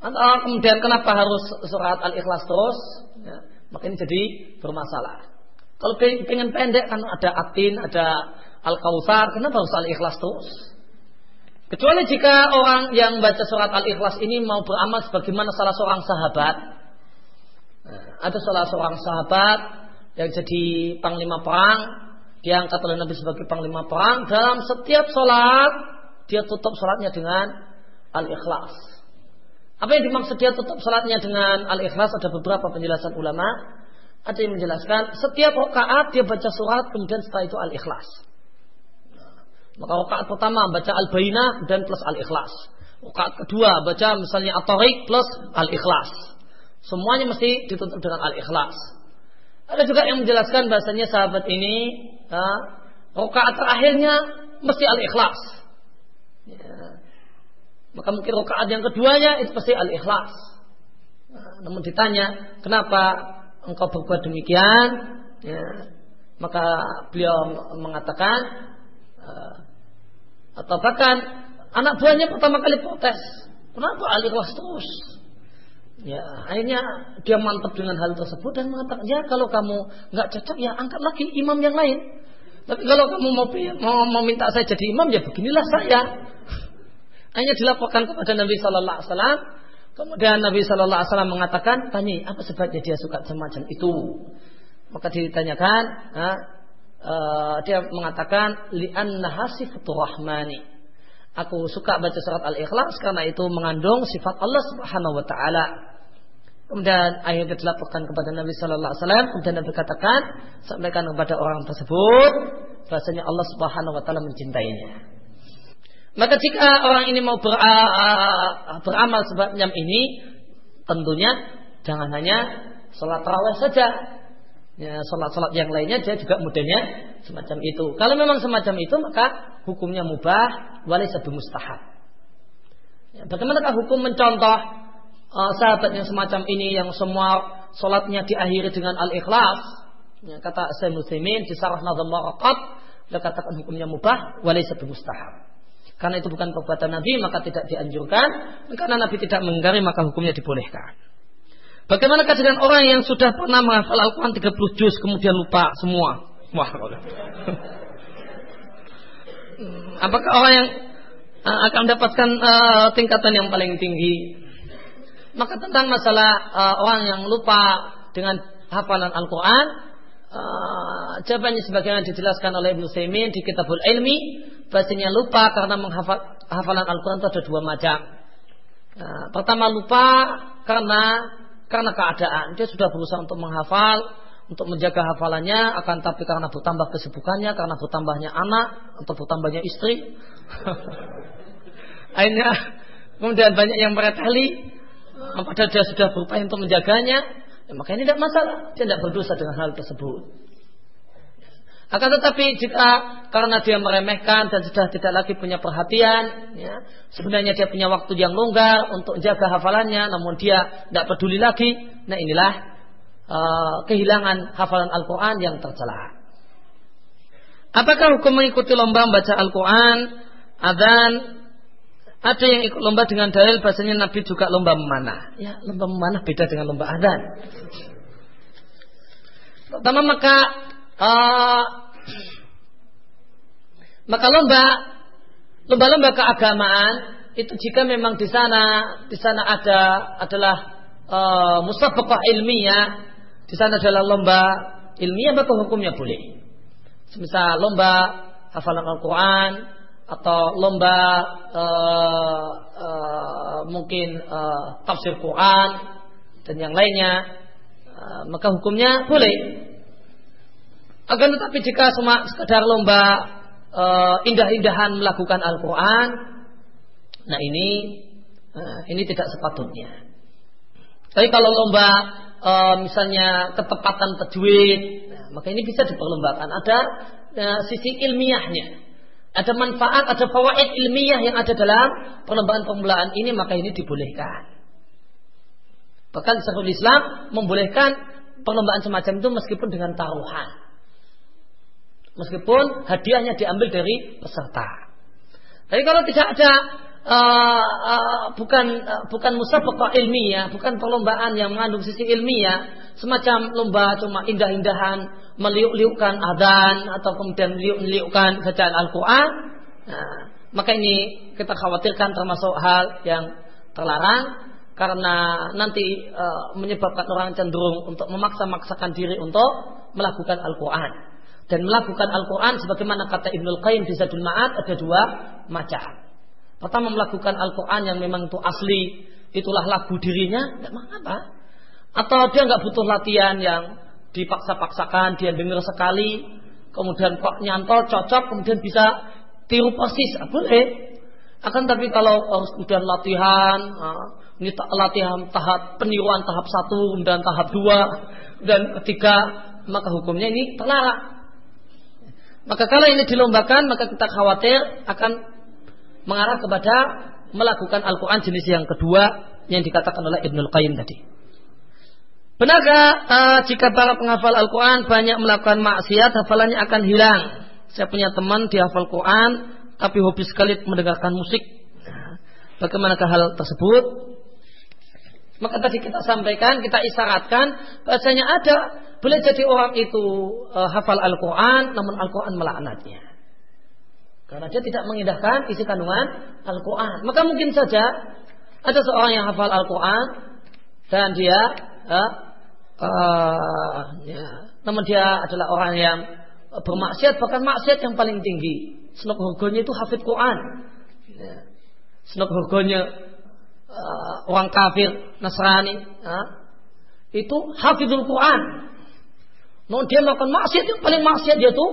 Atau kemudian kenapa harus surat Al-Ikhlas terus? Ya, maka ini jadi bermasalah. Kalau pengen pendek kan ada atin, ada Al-Kautsar, kenapa harus Al-Ikhlas terus? Kecuali jika orang yang baca surat Al-Ikhlas ini mau beramal sebagaimana salah seorang sahabat. Nah, ada salah seorang sahabat yang jadi panglima perang, diangkat oleh Nabi sebagai panglima perang. Dalam setiap sholat, dia tutup sholatnya dengan Al-Ikhlas. Apa yang dimaksud dia tutup salatnya dengan al-ikhlas ada beberapa penjelasan ulama. Ada yang menjelaskan setiap rakaat dia baca surat kemudian setelah itu al-ikhlas. Maka rakaat pertama baca al-bainah dan plus al-ikhlas. Rakaat kedua baca misalnya at-tariq plus al-ikhlas. Semuanya mesti ditutup dengan al-ikhlas. Ada juga yang menjelaskan bahasanya sahabat ini ya, rakaat terakhirnya mesti al-ikhlas. Ya. Maka mungkin rakaat yang keduanya itu pasti al-ikhlas. Nah, namun ditanya, kenapa engkau berbuat demikian? Ya, maka beliau mengatakan, atau bahkan anak buahnya pertama kali protes, kenapa al-ikhlas terus? Ya, akhirnya dia mantap dengan hal tersebut dan mengatakan, ya kalau kamu nggak cocok ya angkat lagi imam yang lain. Tapi kalau kamu mau, mau, mau minta saya jadi imam ya beginilah saya. Hanya dilaporkan kepada Nabi Sallallahu Alaihi Wasallam. Kemudian Nabi Sallallahu Alaihi Wasallam mengatakan, tanya apa sebabnya dia suka semacam itu? Maka ditanyakan, nah, uh, dia mengatakan, lian rahmani. Aku suka baca surat Al-Ikhlas karena itu mengandung sifat Allah Subhanahu wa taala. Kemudian akhirnya dilaporkan kepada Nabi Sallallahu Alaihi Wasallam. Kemudian Nabi katakan, sampaikan kepada orang tersebut, bahasanya Allah Subhanahu Wa Taala mencintainya. Maka jika orang ini mau ber, beramal sebabnya ini, tentunya jangan hanya sholat tarawih saja. Ya, sholat-sholat yang lainnya dia juga modelnya semacam itu. Kalau memang semacam itu maka hukumnya mubah, wali sebu mustahab. Ya, bagaimanakah hukum mencontoh uh, sahabat yang semacam ini yang semua sholatnya diakhiri dengan al-ikhlas? Ya, kata Syekh Muslimin di Sarah Nazam Waqat, dia katakan hukumnya mubah, sebu mustahab. Karena itu bukan perbuatan Nabi maka tidak dianjurkan. Karena Nabi tidak mengingkari maka hukumnya dibolehkan. Bagaimana dengan orang yang sudah pernah menghafal Al-Quran 30 juz kemudian lupa semua? Wah, Apakah orang yang uh, akan mendapatkan uh, tingkatan yang paling tinggi? Maka tentang masalah uh, orang yang lupa dengan hafalan Al-Quran, uh, jawabannya sebagaimana dijelaskan oleh Ibnu Saimin di Kitabul Ilmi, bahasanya lupa karena menghafal hafalan Al-Quran itu ada dua macam. Nah, pertama lupa karena karena keadaan dia sudah berusaha untuk menghafal, untuk menjaga hafalannya, akan tapi karena bertambah kesibukannya, karena bertambahnya anak atau bertambahnya istri, akhirnya kemudian banyak yang mereteli, padahal dia sudah berupaya untuk menjaganya, ya, maka ini tidak masalah, dia tidak berdosa dengan hal tersebut. Akan tetapi jika karena dia meremehkan dan sudah tidak lagi punya perhatian, ya, sebenarnya dia punya waktu yang longgar untuk jaga hafalannya, namun dia tidak peduli lagi. Nah inilah uh, kehilangan hafalan Al-Quran yang tercela. Apakah hukum mengikuti lomba membaca Al-Quran, adzan, ada yang ikut lomba dengan dalil bahasanya Nabi juga lomba memanah. Ya, lomba memanah beda dengan lomba adzan. Pertama maka maka lomba lomba-lomba keagamaan itu jika memang di sana di sana ada adalah uh, musabaqah ilmiah di sana adalah lomba ilmiah maka hukumnya boleh. Semisal lomba hafalan Al-Quran atau lomba uh, uh, mungkin uh, tafsir Quran dan yang lainnya uh, maka hukumnya boleh akan tetapi jika cuma sekedar lomba e, indah-indahan melakukan Al-Quran, nah ini e, ini tidak sepatutnya. Tapi kalau lomba e, misalnya ketepatan tajwid, nah, maka ini bisa diperlombakan. Ada e, sisi ilmiahnya. Ada manfaat, ada fawaid ilmiah yang ada dalam perlombaan pembelaan ini, maka ini dibolehkan. Bahkan Syekhul Islam membolehkan perlombaan semacam itu meskipun dengan taruhan. Meskipun hadiahnya diambil dari peserta. Tapi kalau tidak ada uh, uh, bukan uh, bukan musabaqah ilmiah, bukan perlombaan yang mengandung sisi ilmiah, semacam lomba cuma indah-indahan, meliuk-liukkan adan atau kemudian meliuk-liukkan bacaan Al-Qur'an, nah, maka ini kita khawatirkan termasuk hal yang terlarang karena nanti uh, menyebabkan orang cenderung untuk memaksa-maksakan diri untuk melakukan Al-Qur'an. Dan melakukan Al-Quran sebagaimana kata Ibnul Qayyim di Zadul Ma'ad ada dua macam. Pertama melakukan Al-Quran yang memang itu asli, itulah lagu dirinya, tidak mengapa. Atau dia nggak butuh latihan yang dipaksa-paksakan, dia dengar sekali, kemudian kok nyantol, cocok, kemudian bisa tiru persis, ah, boleh. Akan tapi kalau harus kemudian latihan, ah, ini latihan tahap peniruan tahap satu, kemudian tahap dua, dan ketiga, maka hukumnya ini terlarang. Maka kalau ini dilombakan, maka kita khawatir akan mengarah kepada melakukan Al-Quran jenis yang kedua yang dikatakan oleh Ibnul Qayyim tadi. Benarkah uh, jika para penghafal Al-Quran banyak melakukan maksiat, hafalannya akan hilang? Saya punya teman di hafal Quran, tapi hobi sekali mendengarkan musik. Bagaimanakah hal tersebut? Maka tadi kita sampaikan, kita isyaratkan, bahasanya ada, boleh jadi orang itu uh, hafal Al-Quran, namun Al-Quran melaknatnya. Karena dia tidak mengindahkan isi kandungan Al-Quran. Maka mungkin saja ada seorang yang hafal Al-Quran dan dia, uh, uh, ya, namun dia adalah orang yang bermaksiat, bahkan maksiat yang paling tinggi. Senok hurgonya itu hafid Quran. Ya. Senok hurgonya uh, orang kafir Nasrani. Uh, itu hafidul Quran. Namun dia melakukan maksiat yang paling maksiat dia itu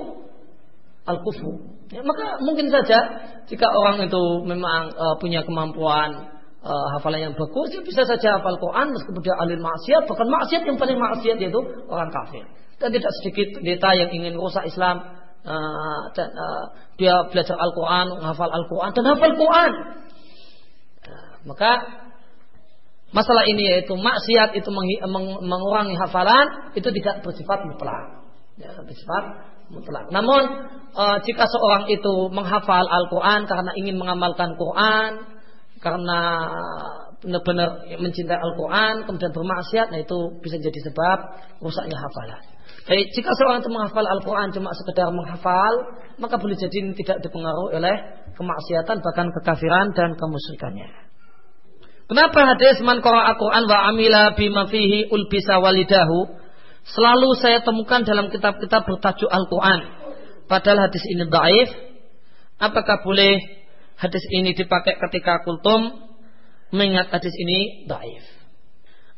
al-kufu. Ya, maka mungkin saja jika orang itu memang uh, punya kemampuan uh, hafalan yang bagus, dia bisa saja hafal Quran meskipun dia alil maksiat, bahkan maksiat yang paling maksiat yaitu orang kafir. Dan tidak sedikit pendeta yang ingin rusak Islam uh, dan uh, dia belajar Al-Quran, menghafal Al-Quran dan hafal Quran. Uh, maka masalah ini yaitu maksiat itu meng mengurangi hafalan itu tidak bersifat mutlak. Ya, bersifat mutlak. Namun e, jika seorang itu menghafal Al-Quran karena ingin mengamalkan Quran, karena benar-benar mencintai Al-Quran, kemudian bermaksiat, nah itu bisa jadi sebab rusaknya hafalan. Jadi jika seorang itu menghafal Al-Quran cuma sekedar menghafal, maka boleh jadi tidak dipengaruhi oleh kemaksiatan, bahkan kekafiran dan kemusyrikannya. Kenapa hadis man Al-Quran wa amila bima fihi ulbisa walidahu selalu saya temukan dalam kitab-kitab bertajuk Al-Quran. Padahal hadis ini daif. Apakah boleh hadis ini dipakai ketika kultum? Mengingat hadis ini daif.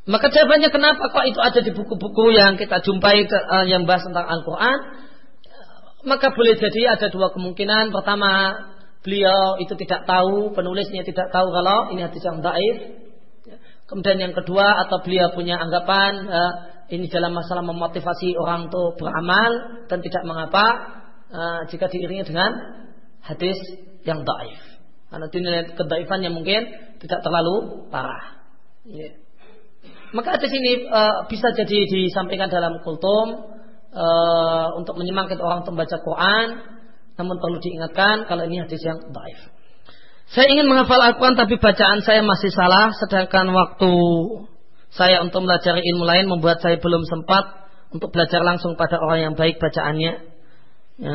Maka jawabannya kenapa kok itu ada di buku-buku yang kita jumpai uh, yang bahas tentang Al-Quran? Maka boleh jadi ada dua kemungkinan. Pertama, beliau itu tidak tahu, penulisnya tidak tahu kalau ini hadis yang daif. Kemudian yang kedua, atau beliau punya anggapan uh, ini dalam masalah memotivasi orang untuk beramal dan tidak mengapa uh, jika diiringi dengan hadis yang daif. Karena dinilai kedaifannya mungkin tidak terlalu parah. Yeah. Maka hadis ini uh, bisa jadi disampaikan dalam kultum uh, untuk menyemangati orang untuk membaca Quran, namun perlu diingatkan kalau ini hadis yang daif. Saya ingin menghafal Al-Quran tapi bacaan saya masih salah sedangkan waktu saya untuk belajar ilmu lain membuat saya belum sempat untuk belajar langsung pada orang yang baik bacaannya. E,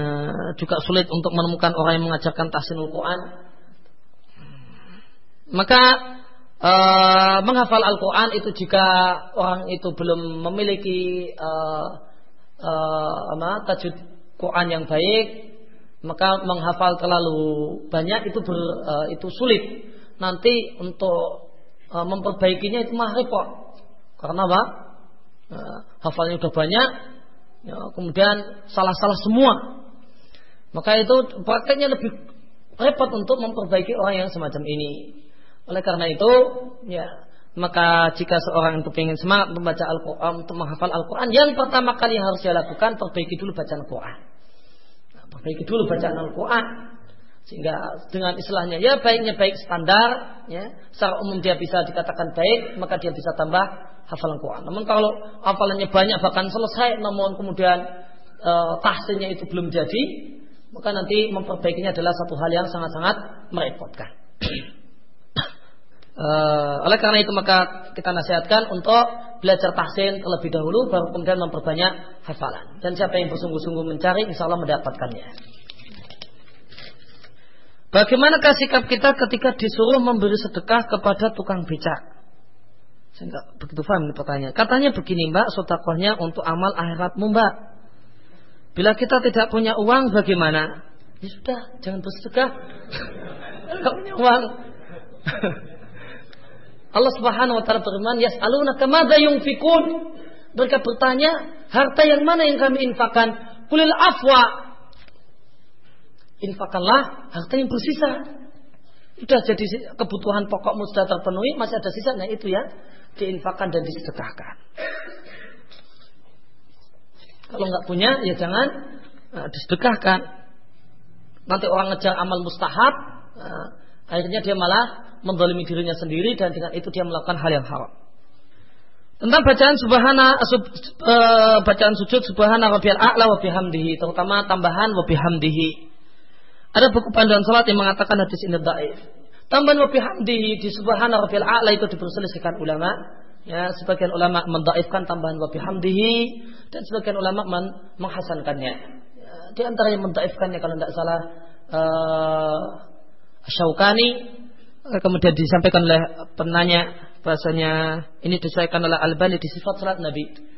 juga sulit untuk menemukan orang yang mengajarkan tahsinul Quran. Maka e, menghafal Al-Quran itu jika orang itu belum memiliki e, e, tajud Quran yang baik, maka menghafal terlalu banyak itu ber, e, itu sulit. Nanti untuk e, memperbaikinya itu mah repot. Karena apa? Nah, hafalnya sudah banyak, ya, kemudian salah-salah semua. Maka itu prakteknya lebih repot untuk memperbaiki orang yang semacam ini. Oleh karena itu, ya maka jika seorang itu ingin semangat membaca Al-Quran untuk menghafal Al-Quran, yang pertama kali yang harus dia lakukan perbaiki dulu bacaan Al-Quran. Perbaiki dulu bacaan Al-Quran sehingga dengan istilahnya ya baiknya baik standar ya secara umum dia bisa dikatakan baik maka dia bisa tambah hafalan Quran. Namun kalau hafalannya banyak bahkan selesai namun kemudian e, tahsinnya itu belum jadi maka nanti memperbaikinya adalah satu hal yang sangat-sangat merepotkan. e, oleh karena itu maka kita nasihatkan untuk belajar tahsin terlebih dahulu baru kemudian memperbanyak hafalan. Dan siapa yang bersungguh-sungguh mencari insya Allah mendapatkannya. Bagaimanakah sikap kita ketika disuruh memberi sedekah kepada tukang becak? Saya enggak begitu paham ini pertanyaan. Katanya begini mbak, sotakohnya untuk amal akhiratmu mbak. Bila kita tidak punya uang bagaimana? Ya sudah, jangan bersedekah. Enggak punya uang. Allah Subhanahu wa taala berfirman, "Yas'alunaka madza yunfikun?" Mereka bertanya, harta yang mana yang kami infakkan? Kulil afwa, infakanlah harta yang bersisa. Sudah jadi kebutuhan pokokmu sudah terpenuhi, masih ada sisa, nah itu ya diinfakkan dan disedekahkan. Kalau nggak punya, ya jangan uh, disedekahkan. Nanti orang ngejar amal mustahab, uh, akhirnya dia malah mendolimi dirinya sendiri dan dengan itu dia melakukan hal yang haram. Tentang bacaan subhana sub, uh, bacaan sujud subhana rabbiyal a'la wa bihamdihi, terutama tambahan wa bihamdihi. Ada buku panduan salat yang mengatakan hadis ini dhaif. Tambahan wa bihamdihi di subhana rabbil a'la itu diperselisihkan ulama. Ya, sebagian ulama mendaifkan tambahan wa bihamdihi dan sebagian ulama men menghasankannya. Ya, di antara yang mendaifkannya kalau tidak salah uh, Syaukani kemudian disampaikan oleh penanya bahasanya ini disahkan oleh Albani di sifat salat Nabi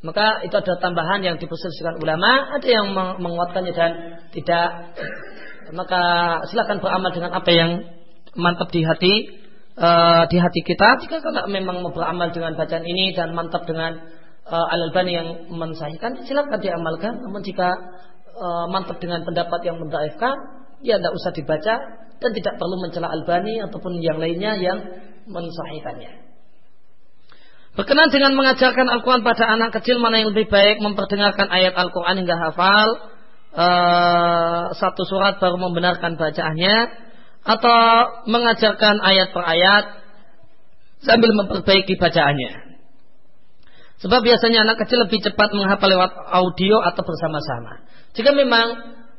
maka itu ada tambahan yang diperselisihkan ulama, ada yang menguatkannya dan tidak. Maka silakan beramal dengan apa yang mantap di hati uh, di hati kita. Jika kalau memang mau beramal dengan bacaan ini dan mantap dengan uh, Al Albani yang mensahihkan, silakan diamalkan. Namun jika uh, mantap dengan pendapat yang mendaifkan, ya tidak usah dibaca dan tidak perlu mencela Albani ataupun yang lainnya yang mensahihkannya. Berkenan dengan mengajarkan Al-Quran pada anak kecil mana yang lebih baik memperdengarkan ayat Al-Quran hingga hafal uh, satu surat baru membenarkan bacaannya atau mengajarkan ayat per ayat sambil memperbaiki bacaannya. Sebab biasanya anak kecil lebih cepat menghafal lewat audio atau bersama-sama. Jika memang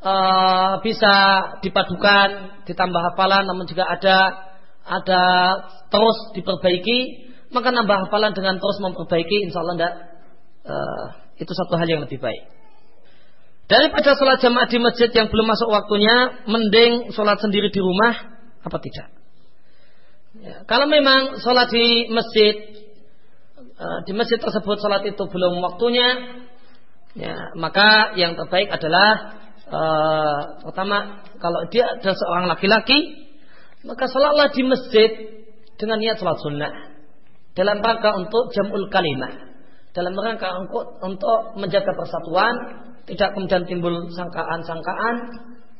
uh, bisa dipadukan, ditambah hafalan, namun juga ada ada terus diperbaiki, maka nambah hafalan dengan terus memperbaiki insya Allah tidak uh, eh, itu satu hal yang lebih baik. Daripada sholat jamaah di masjid yang belum masuk waktunya, mending sholat sendiri di rumah, apa tidak? Ya, kalau memang sholat di masjid, uh, di masjid tersebut sholat itu belum waktunya, ya, maka yang terbaik adalah uh, pertama kalau dia adalah seorang laki-laki, maka sholatlah di masjid dengan niat sholat sunnah. Dalam rangka untuk jamul kalimah. Dalam rangka untuk, menjaga persatuan tidak kemudian timbul sangkaan-sangkaan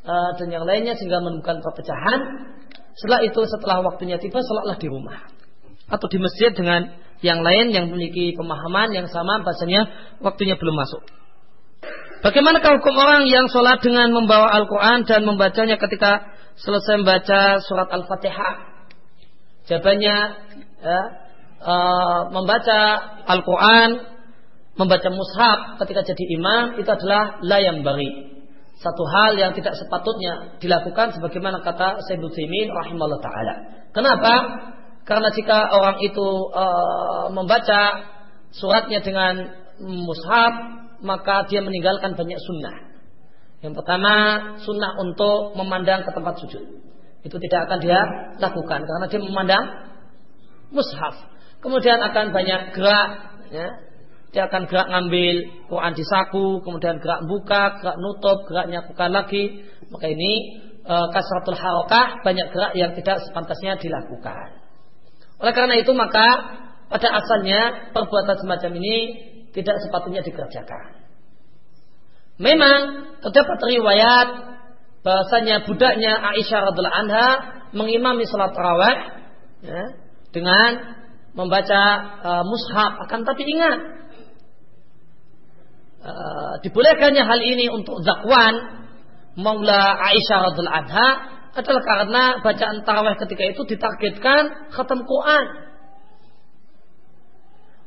uh, dan yang lainnya sehingga menimbulkan perpecahan. Setelah itu setelah waktunya tiba sholatlah di rumah. Atau di masjid dengan yang lain yang memiliki pemahaman yang sama bahasanya waktunya belum masuk Bagaimanakah hukum orang yang sholat dengan membawa Al-Quran dan membacanya ketika selesai membaca surat Al-Fatihah? Jawabannya, ya, uh, membaca Al-Quran, membaca mushaf ketika jadi imam itu adalah layam bari. Satu hal yang tidak sepatutnya dilakukan sebagaimana kata Sayyid Utsaimin rahimahullah taala. Kenapa? Karena jika orang itu uh, membaca suratnya dengan mushaf, maka dia meninggalkan banyak sunnah. Yang pertama, sunnah untuk memandang ke tempat sujud. Itu tidak akan dia lakukan karena dia memandang mushaf kemudian akan banyak gerak ya. dia akan gerak ngambil Quran di saku kemudian gerak buka gerak nutup gerak nyakukan lagi maka ini e, kasratul harokah banyak gerak yang tidak sepantasnya dilakukan oleh karena itu maka pada asalnya perbuatan semacam ini tidak sepatutnya dikerjakan memang terdapat riwayat bahasanya budaknya Aisyah radhiallahu anha mengimami salat tarawih ya, dengan membaca uh, mushaf akan tapi ingat uh, dibolehkannya hal ini untuk Zakwan Maula Aisyah radhiallahu anha adalah karena bacaan tarawih ketika itu ditargetkan khatam Quran.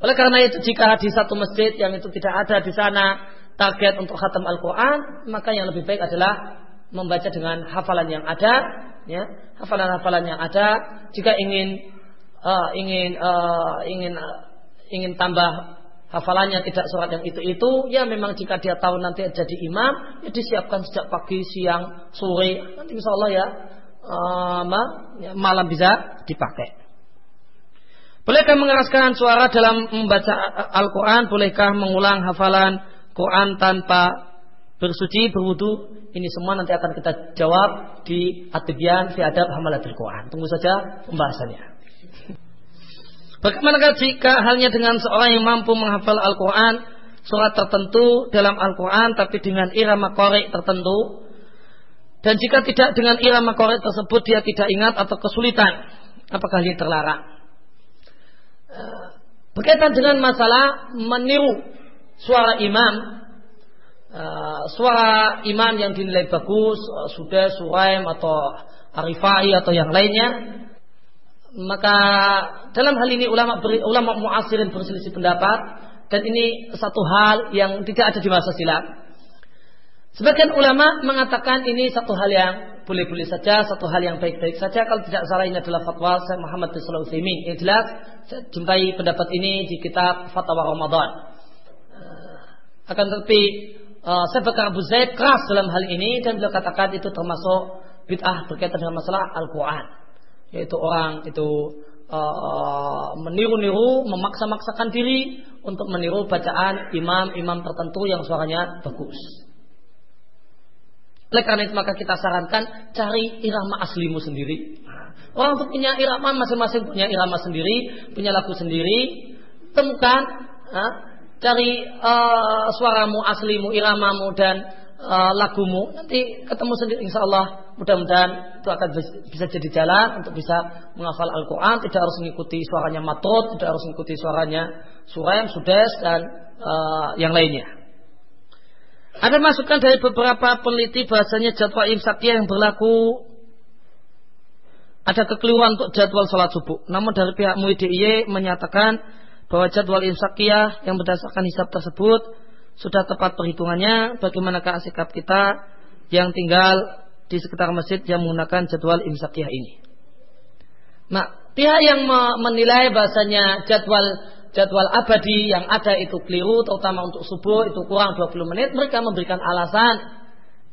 Oleh karena itu jika di satu masjid yang itu tidak ada di sana target untuk khatam Al-Quran, maka yang lebih baik adalah membaca dengan hafalan yang ada, ya, hafalan-hafalan yang ada. Jika ingin uh, ingin uh, ingin uh, ingin tambah hafalannya tidak surat yang itu-itu, ya memang jika dia tahu nanti jadi imam, ya disiapkan sejak pagi, siang, sore, nanti insya Allah ya, uh, malam bisa dipakai. Bolehkah mengeraskan suara dalam membaca Al-Quran? Bolehkah mengulang hafalan Quran tanpa bersuci, berwudu? Ini semua nanti akan kita jawab di Atibian fi adab hamalatul Quran. Tunggu saja pembahasannya. Bagaimana jika halnya dengan seorang yang mampu menghafal Al-Quran surat tertentu dalam Al-Quran tapi dengan irama korek tertentu dan jika tidak dengan irama korek tersebut dia tidak ingat atau kesulitan apakah ini terlarang berkaitan dengan masalah meniru suara imam eh, suara imam yang dinilai bagus eh, sudah suraim atau arifai atau yang lainnya maka dalam hal ini ulama ulama muasirin berselisih pendapat dan ini satu hal yang tidak ada di masa silam. Sebagian ulama mengatakan ini satu hal yang boleh-boleh saja, satu hal yang baik-baik saja. Kalau tidak salah ini adalah fatwa Syekh Muhammad bin Shalih Utsaimin. Yang jelas jumpai pendapat ini di kitab Fatwa Ramadan. Uh, akan tetapi uh, saya Bakar Abu Zaid keras dalam hal ini dan beliau katakan itu termasuk bid'ah berkaitan dengan masalah Al-Quran yaitu orang itu uh, meniru-niru, memaksa-maksakan diri untuk meniru bacaan imam-imam tertentu yang suaranya bagus. Oleh karena itu maka kita sarankan cari irama aslimu sendiri. Orang untuk punya irama masing-masing punya irama sendiri, punya lagu sendiri. Temukan, uh, cari uh, suaramu aslimu, iramamu dan uh, lagumu. Nanti ketemu sendiri insya Allah mudah-mudahan itu akan bisa jadi jalan untuk bisa menghafal Al-Quran tidak harus mengikuti suaranya matot tidak harus mengikuti suaranya suraim sudes dan uh, yang lainnya ada masukan dari beberapa peneliti bahasanya jadwal imsakiyah yang berlaku ada kekeliruan untuk jadwal sholat subuh. Namun dari pihak MUIDIY menyatakan bahwa jadwal imsakiyah yang berdasarkan hisab tersebut sudah tepat perhitungannya. Bagaimanakah sikap kita yang tinggal di sekitar masjid yang menggunakan jadwal imsakiyah ini. Nah, pihak yang menilai bahasanya jadwal jadwal abadi yang ada itu keliru, terutama untuk subuh itu kurang 20 menit, mereka memberikan alasan.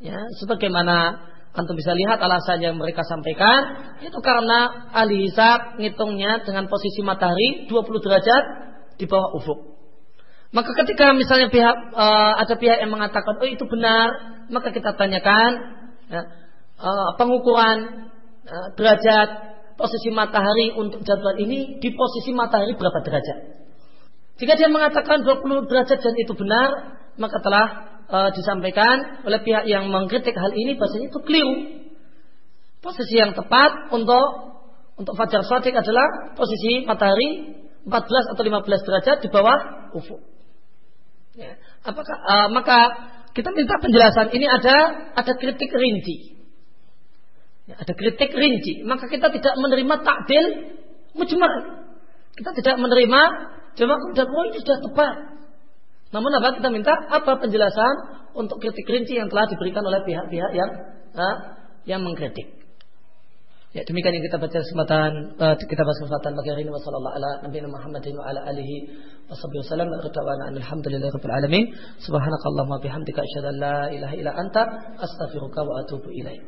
Ya, sebagaimana antum bisa lihat alasan yang mereka sampaikan itu karena ahli hisab ngitungnya dengan posisi matahari 20 derajat di bawah ufuk. Maka ketika misalnya pihak uh, ada pihak yang mengatakan oh itu benar, maka kita tanyakan ya, uh, pengukuran uh, derajat posisi matahari untuk jadwal ini di posisi matahari berapa derajat. Jika dia mengatakan 20 derajat dan itu benar, maka telah uh, disampaikan oleh pihak yang mengkritik hal ini bahasanya itu keliru. Posisi yang tepat untuk untuk fajar shadiq adalah posisi matahari 14 atau 15 derajat di bawah ufuk. Ya. Apakah uh, maka kita minta penjelasan ini ada ada kritik rinci. Ya, ada kritik rinci, maka kita tidak menerima takdil mujmal. Kita tidak menerima cuma dan ini sudah tepat. Namun apa kita minta apa penjelasan untuk kritik rinci yang telah diberikan oleh pihak-pihak yang uh, yang mengkritik. Ya demikian yang kita baca kesempatan uh, kita bahas kesempatan pagi hari ini wasallallahu ala nabiyina Muhammadin wa ala alihi washabihi wasallam radwana alhamdulillahirabbil alamin subhanakallahumma bihamdika asyhadu an la ilaha illa anta astaghfiruka wa atubu ilaik.